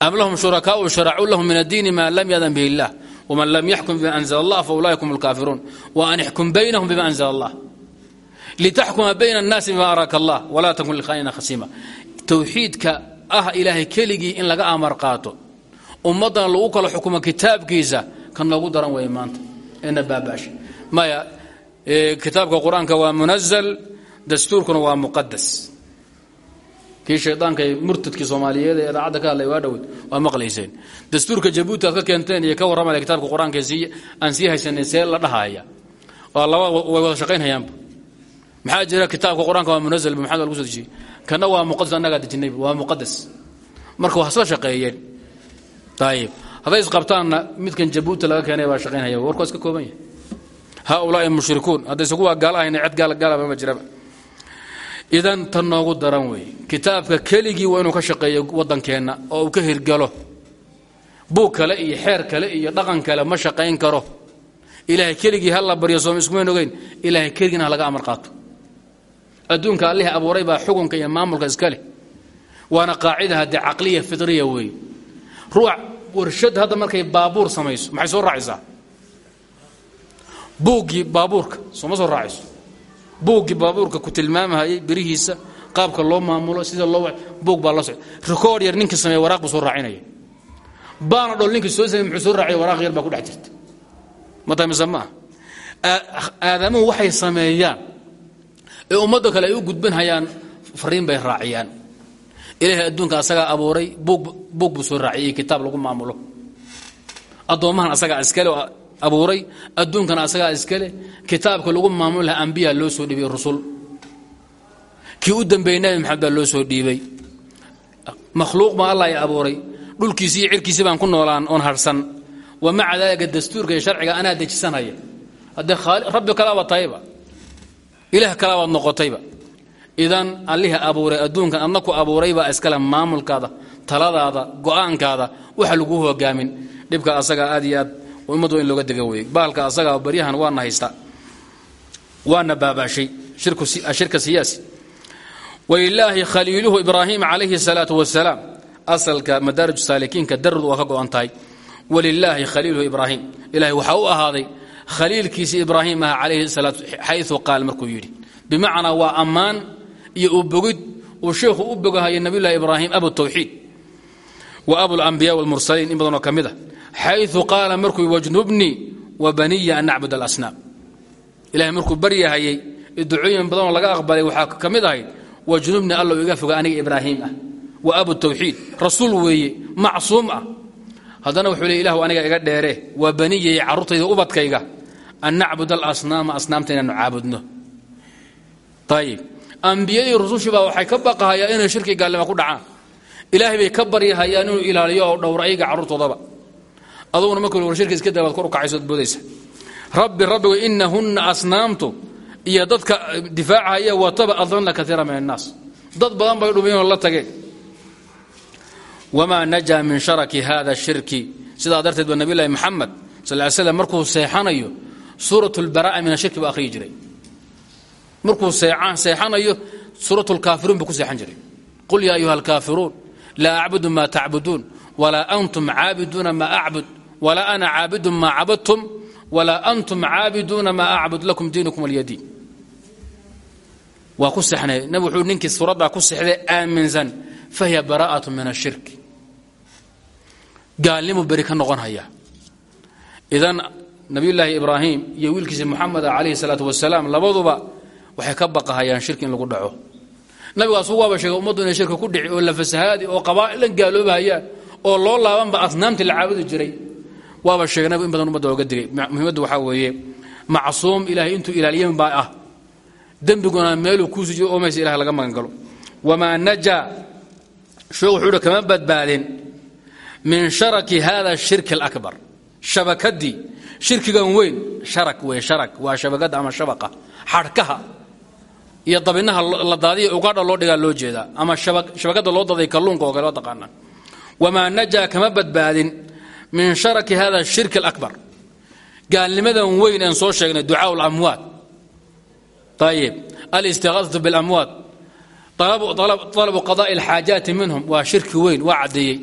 am lahum shurakaau sharacuu lahum min addiini maa lam yadan bihi illah. Wman lam yaxkum bima anzla allah faulaika hum lkaafiruun wa an ixkum baynahum bima anzla allah litaxkuma bayna annaasi bima araaka allah walaa takun lilkhaa'ina khasiima. Towxiidka ah ilaahay keligii in laga amar qaato ummaddana lagu kala xukumo kitaabkiisa kan noogu daran weeye maanta. Eena baaba'sha. Maya kitaabka qur'aanka waa munazal dastuurkuna waa muqadas kii shaydaanka murtadkii soomaaliyeed ee idaacadda ka hadlay waa dhowed waa maqlayseen. Dastuurka jabuuti ka keenteen iyo ka warramaya kitaabka qur'aanka aan sii haysanay see la dhahaya. Waa laba way wada shaqaynhayaanba maxaa jira kitaabka qur'aanka waa munazal maxamed lagu soo dejiyey? Kana waa muqadas annagaa dejinayba waa muqadas marka waa isla shaqeeyeen. Ayib hadday isqabtaanna midkan jabuuti laga keenay baa shaqaynhaya warku iska kooban haaulaai mushrikuun hadday isagu waa gaala ahayna cid gaala gaalaba ma jiraba idan tan noogu daran weeye kitaabka keligii waa inuu ka shaqeeyo waddankeenna oo uu ka hirgalo buug kale iyo xeer kale iyo dhaqan kale ma shaqayn karo ilaahay keligii ha la baryo sooma iskumayn ogeyn ilaahay keligiina ha laga amar qaato adduunka allihii abuuray baa xukunka iyo maamulka iska leh waana qaacida haddee caqliya fitriya weeye ruux warshad hadda markay baabuur buuggii baabuurka sooma soo raacayso buuggii baabuurka ku tilmaamahayay berihiisa qaabka loo maamulo sida loo buug baa la socda rikoord yar ninkii sameeye waraaq soo raacinaya baana dhol ninkii soo samey muxuu soo raaciya waraaq yar baa ku dhex jirta mata mise ma ah aadamuhu waxay sameeyaan ee ummadda kale ay u gudbanhayaan fariin bay raaciyaan. Ilaahay adduunka asagaa abuuray buug buu soo raaciyey kitaab lagu maamulo. Addoommahan asagaa iskale abuuray adduunkana asagaa iskale kitaabka lagu maamuli laha ambiya loo soo dhiibay rusul. Kii u dambeeyey nabi maxamed loo soo dhiibay. Makhluuq baa allah ay abuuray. Dhulkiisii iyo cirkiisii baan ku noolaan oon harhsan wa maca daalika dastuurka iyo sharciga anaa dejisanaya. Haddee rabbi kalaabaad tahayba. Ilaah kalaabaad noqotayba. Idan allihii abuuray adduunkan adna ku abuuraybaa iskale maamulkaada taladaada go'aankaada waxa lagu hogaamin. Dhibka asaga aad iyo aad ummaddu in looga dega weeye baalka asaga baryahan waana haysta. Waana baabaashay shirka siyaasi. Walilaahi khaliiluhu ibraahim calayhi salaatu wasalaam asalka madaarij saalikiinka daradu waa ka go'an tahay walilaahi khaliiluhu ibraahim. Ilahay waxaa u ahaaday khaliilkiisi ibraahim ah calayhi salaatu xayu qaal markuu yidhi. Bimacnaa waa ammaan iyo u bogid uu sheekhu u bogahaya nabiyulahi ibraahim abu tawxiid. Wa abulambiya walmursaliin in badanoo ka mid a xayu qaala markuu wajnubnii wa baniya an nacbud alasnaam. Ilahay markuu baryahayey ducooyin badanoo laga aqbalay waxaa ka mid ahayd wajnubni allow iga foga aniga ibraahim ah wa abu tawxiid rasuul weeye macsuum ah. Haddana wuxuu le ilahu aniga iga dheere waa baniyay carruurtayda ubadkayga an nacbud alasnaama asnaamta inaanu caabudno. Ayib ambiyadii rusushiibaa waxay ka baqahayaan inay shirki gaalnima ku dhacaan. Ilaahay bay ka baryahayaan inuu aduguna markuu war shirki iska dabaad kor u kacaysood boodaysa. Rabbi rabbigu inahunna asnaamtu. Iyo dadka difaacahaya wataba adlanna kaiira min annaas. Dad badan bay dhumiyeenoo la tageen. Wamaa najaa min sharaki hada shirki. Sidaa darteed ba nabiy lahi maxamed sal slam markuu seexanayo suurat lbara'a min ashirki buu akhriyi jiray. Markuu seexanayo suurat lkaafiruun buu ku seexan jiray. Qul yaa ayuha alkaafiruun laa acbudu ma tacbuduun walaa antum caabiduuna ma acbud walaa ana caabidun ma cabadtum walaa antum caabiduuna ma acbud lakum diinukum walyadiin waa ku seexnay nabig wuxuu ninkii suuraddaa ku seexday aaminsan fahiya bara'atu min ashirki gaalnimu beri ka noqon haya idan nabiyulaahi ibraahim iyo wiilkiisa muxameda calayhi waxay ka baqahayaan shirki in lagu dhaco nabigaasu waaba sheegay ummaddu inay shirki ku dhici oo lafasahaadi oo qabaa'ilan gaaloobahayaan oo loo laabanba asnaamtii la caabudi jiray waaba sheegay nabigu in badan ummadda looga digay. Muhiimaddu waxaa weeye macsuum ilaahay intuu ilaaliyen baa ah dembiguna meeluu kuu sujiyo oomaysa ilahay laga magan galo. Wamaa najaa sheekhu wuxuu uhi kama badbaadin min sharaki hada shirki alakbar. Shabakadii shirkigan weyn sharak wey sharak. Waa shabakadda ama shabaqa xadhkaha iyo dabinaha la daadiya ugaadha loo dhigaa loo jeedaa ama shabakadda loo daday kalluunka oo kale waa taqaanaa. Wamaa najaa kama badbaadin min sharaki hada shirki alakbar. Gaalnimadan weyn aan soo sheegnay ducaa lamwaat ayib alistiqaasatu bilamwaat alabu qadaai alxaajaati minhum. Waa shirki weyn waa caddeeyey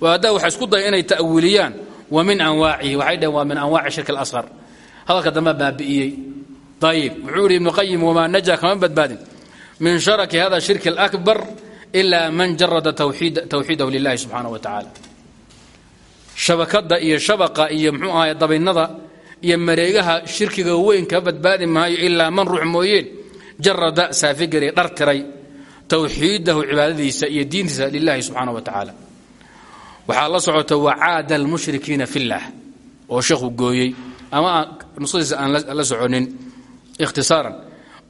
haddaa waxay isku daya inay ta'wiiliyaan. Wa min anwaacihi. Waxay dhaheen waa min anwaaci shirki alasqar hadalka dambe baabi'iyey ayib wuxuu yidhi ibnu qayim wamaa najaa kama badbaadin. Min sharaki hada shirki alakbar ilaa man jarada tawxiidahu lilahi subxaana wa tacaala shabakadda iyo shabaqa iyo mxuu ahay dabinnada iyo mareegaha shirkiga weyn ka badbaadi maayo ilaa man ruux mooyeen jarada saafigari dhartiray towxiidahu cibaadadiisa iyo diintiisa lilahi subxaana wa tacaala. Waxaa la socota wacaada almushrikiina fillaah oo sheekhu gooyey ama nusadiisa aan la soconin ikhtisaaran.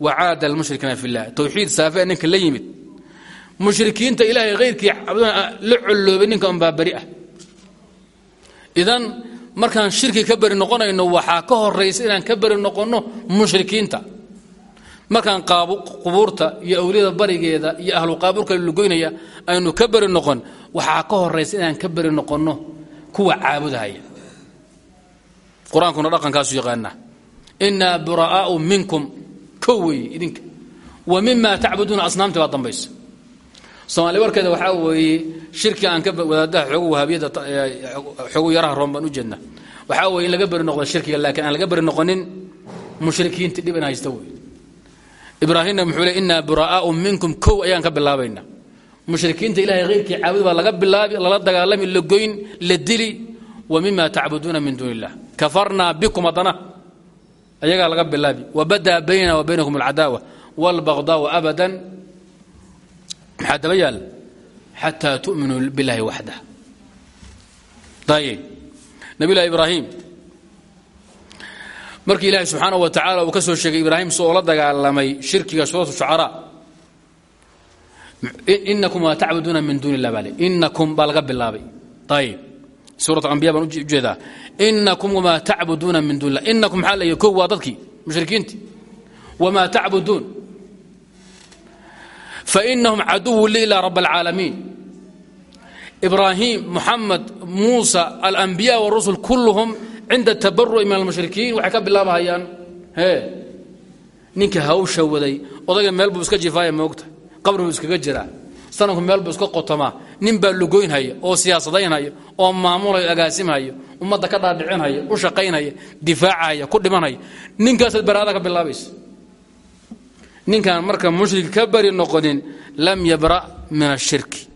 Wacaada almushrikiina fillah towxiid saafe ninka la yimid. Mushrikiinta ilaahay hayrkii la colloobay ninka unbaa ah idan markaan shirki ka beri noqonayno waxaa ka horaysa inaan ka beri noqonno mushrikiinta. Markaan qubuurta iyo awliyada barigeeda iyo ahlu qaabuurka lugoynaya aynu ka beri noqon waxaa ka horaysa inaan ka beri noqonno kuwa caabudahaya. Qur'aankuna dhaqankaasu yaqaana inaa buraa'aau minkum. Ko weeye idinka. Wa mima tacbuduuna asnaamti baa dambaysa soomaali warkeeda waxaa weeye shirki aan ka wadaadaha xoogu wahaabiyada xoogu yaraha roon u jeedna waxaa weeye in laga beri noqdo shirkiga laakiin aan laga beri noqonin mushrikiinta dhib haysta wey ibraahimna muxuu le innaa minkum kow ayaan ka bilaabaynaa. Mushrikiinta ilahay hayrkii caabud baa laga bilaabi lala dagaalami la goyn la dili wa mima min duuni illah bikum haddana ayagaa laga bilaabi. Wabadaa baynana wa baynakum alcadaawa wاlbagdaau abadan maxaa daba yaal? Xataa tu'minuu biاllahi waxdah ayb nabi llahi ibraahim. Markii ilaahay subxaanaه wa tacala uu ka soo sheegay ibraahim si oo la dagaalamay shirkiga suuratu shucaraa. Inakum maa tacbuduuna min duuni illah baa inakum baa laga bilaabay. Ayb suurat ambiya baan u jeedaa inakum min duni illah inakum maxaa leeyahy kow waa dadkii mushrikiintii wamaa tacbuduun fainahum caduwu li ilaa rab alcaalamiin ibraahim muxamed muusa alambiya wاrusul kulluhum cinda tabaru'i min almushrikiin waxay ka bilaabahayaan hee ninka hawsha waday odayga meel buu iska jifaaya moogta qabri buu iskaga jiraa sanamku meel buu iska qotomaa nin baa lugoynhaya oo siyaasadaynhaya oo maamulaya agaasimhaya ummadda ka dhaadhicinhaya u shaqaynhaya difaacahaya ku dhimanhaya ninkaasaad baraada ka bilaabaysa ninkaan marka mushrik ka bari noqonin lam yabra min ashirki.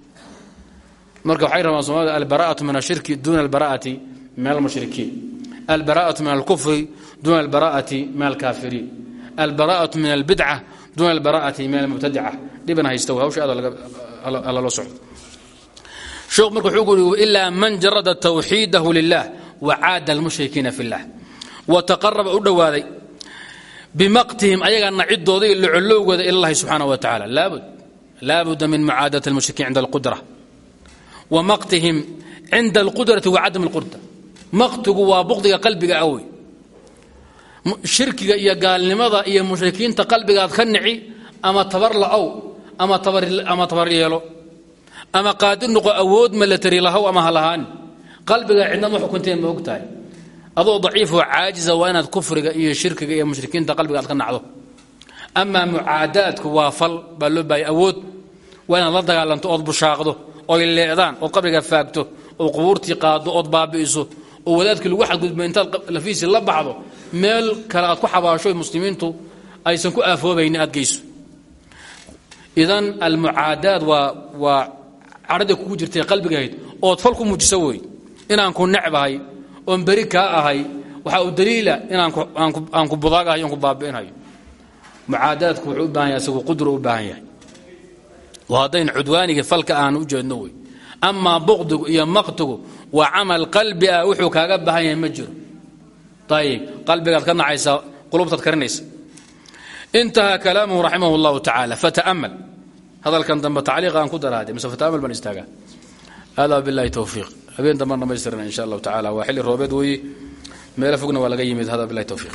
Marka waxay rabaan soomaalida albara'atu min ashirki duuna albara'ati min almushrikiin. Albara'atu min alkufri duuna albara'ati min alkaafiriin. Albara'atu min albidca duuna albara'ati min almubtadica dhibana haysta hawsha aad lala socdo. Sheekhu marka wuxuu uri ilaa man jarada tawxiidahu lilah wacaada almushrikiina fi llah wa taqaraba u bimaqtihim ayaga nacidooda iyo locolowgooda ilallahi subxaana wa tacala laabud laabuda min mucaadati almushrikiin cinda alqudra wa maqtihim cinda alqudrati wa cadam alqudra maqtigu waa buqdiga qalbiga awey shirkiga iyo gaalnimada iyo mushrikiinta qalbigaad ka nici ama tabar la'ow ama tabar yeelo ama qaadir noqo awood malatari lahow ama ha lahaani cidnama xukunteen ma adoo daciifoo caajiza waa inaad kufriga iyo shirkiga iyo mushrikiinta qalbiga aad ka nacdo. Amaa mucaadaadku waa fal baa loo baahaya awood. Waa inaad la dagaalanto ood bushaaqdo oy leedaan ood qabriga faagto ood qubuurtii qaaddo ood baabi'iso oo wadaadkii lagu xadgudbo intaad lafiisi la baxdo meel kale aad ku xabaasho muslimiintu aysan ku aafoobayni aad geyso. Idan almucaadaad waa waa cadhada kugu jirtay qalbigahayd ood fal ku muujiso wey inaan ku necbahay oon beri kaa ahay waxaa u daliila inaan ku budaagahay on ku baabi'inayo mucaadaadku wuxuu u baahan yahay isagu qudro u baahan yahay. Oo haddayn falka aan u jeedno wey. Amaa buqdigu iyo maqtigu waa camal qalbi ah wuxuu kaaga baahan yahay ma jiro. Ayib ka nacaysaa qulubtaad karinaysa. Intaha kalaamuhu raximah اllahu tacaala fata'amal hadalkan dambe tacliiq aan ku daraade mise fata'amal baan istaagaa. Hada billahi towfiiq habeen dambaan dhamaystirana insha allahu tacala waa xilli roobeed weeye meelo fogna waa laga yimid. Hada billahi towfiiq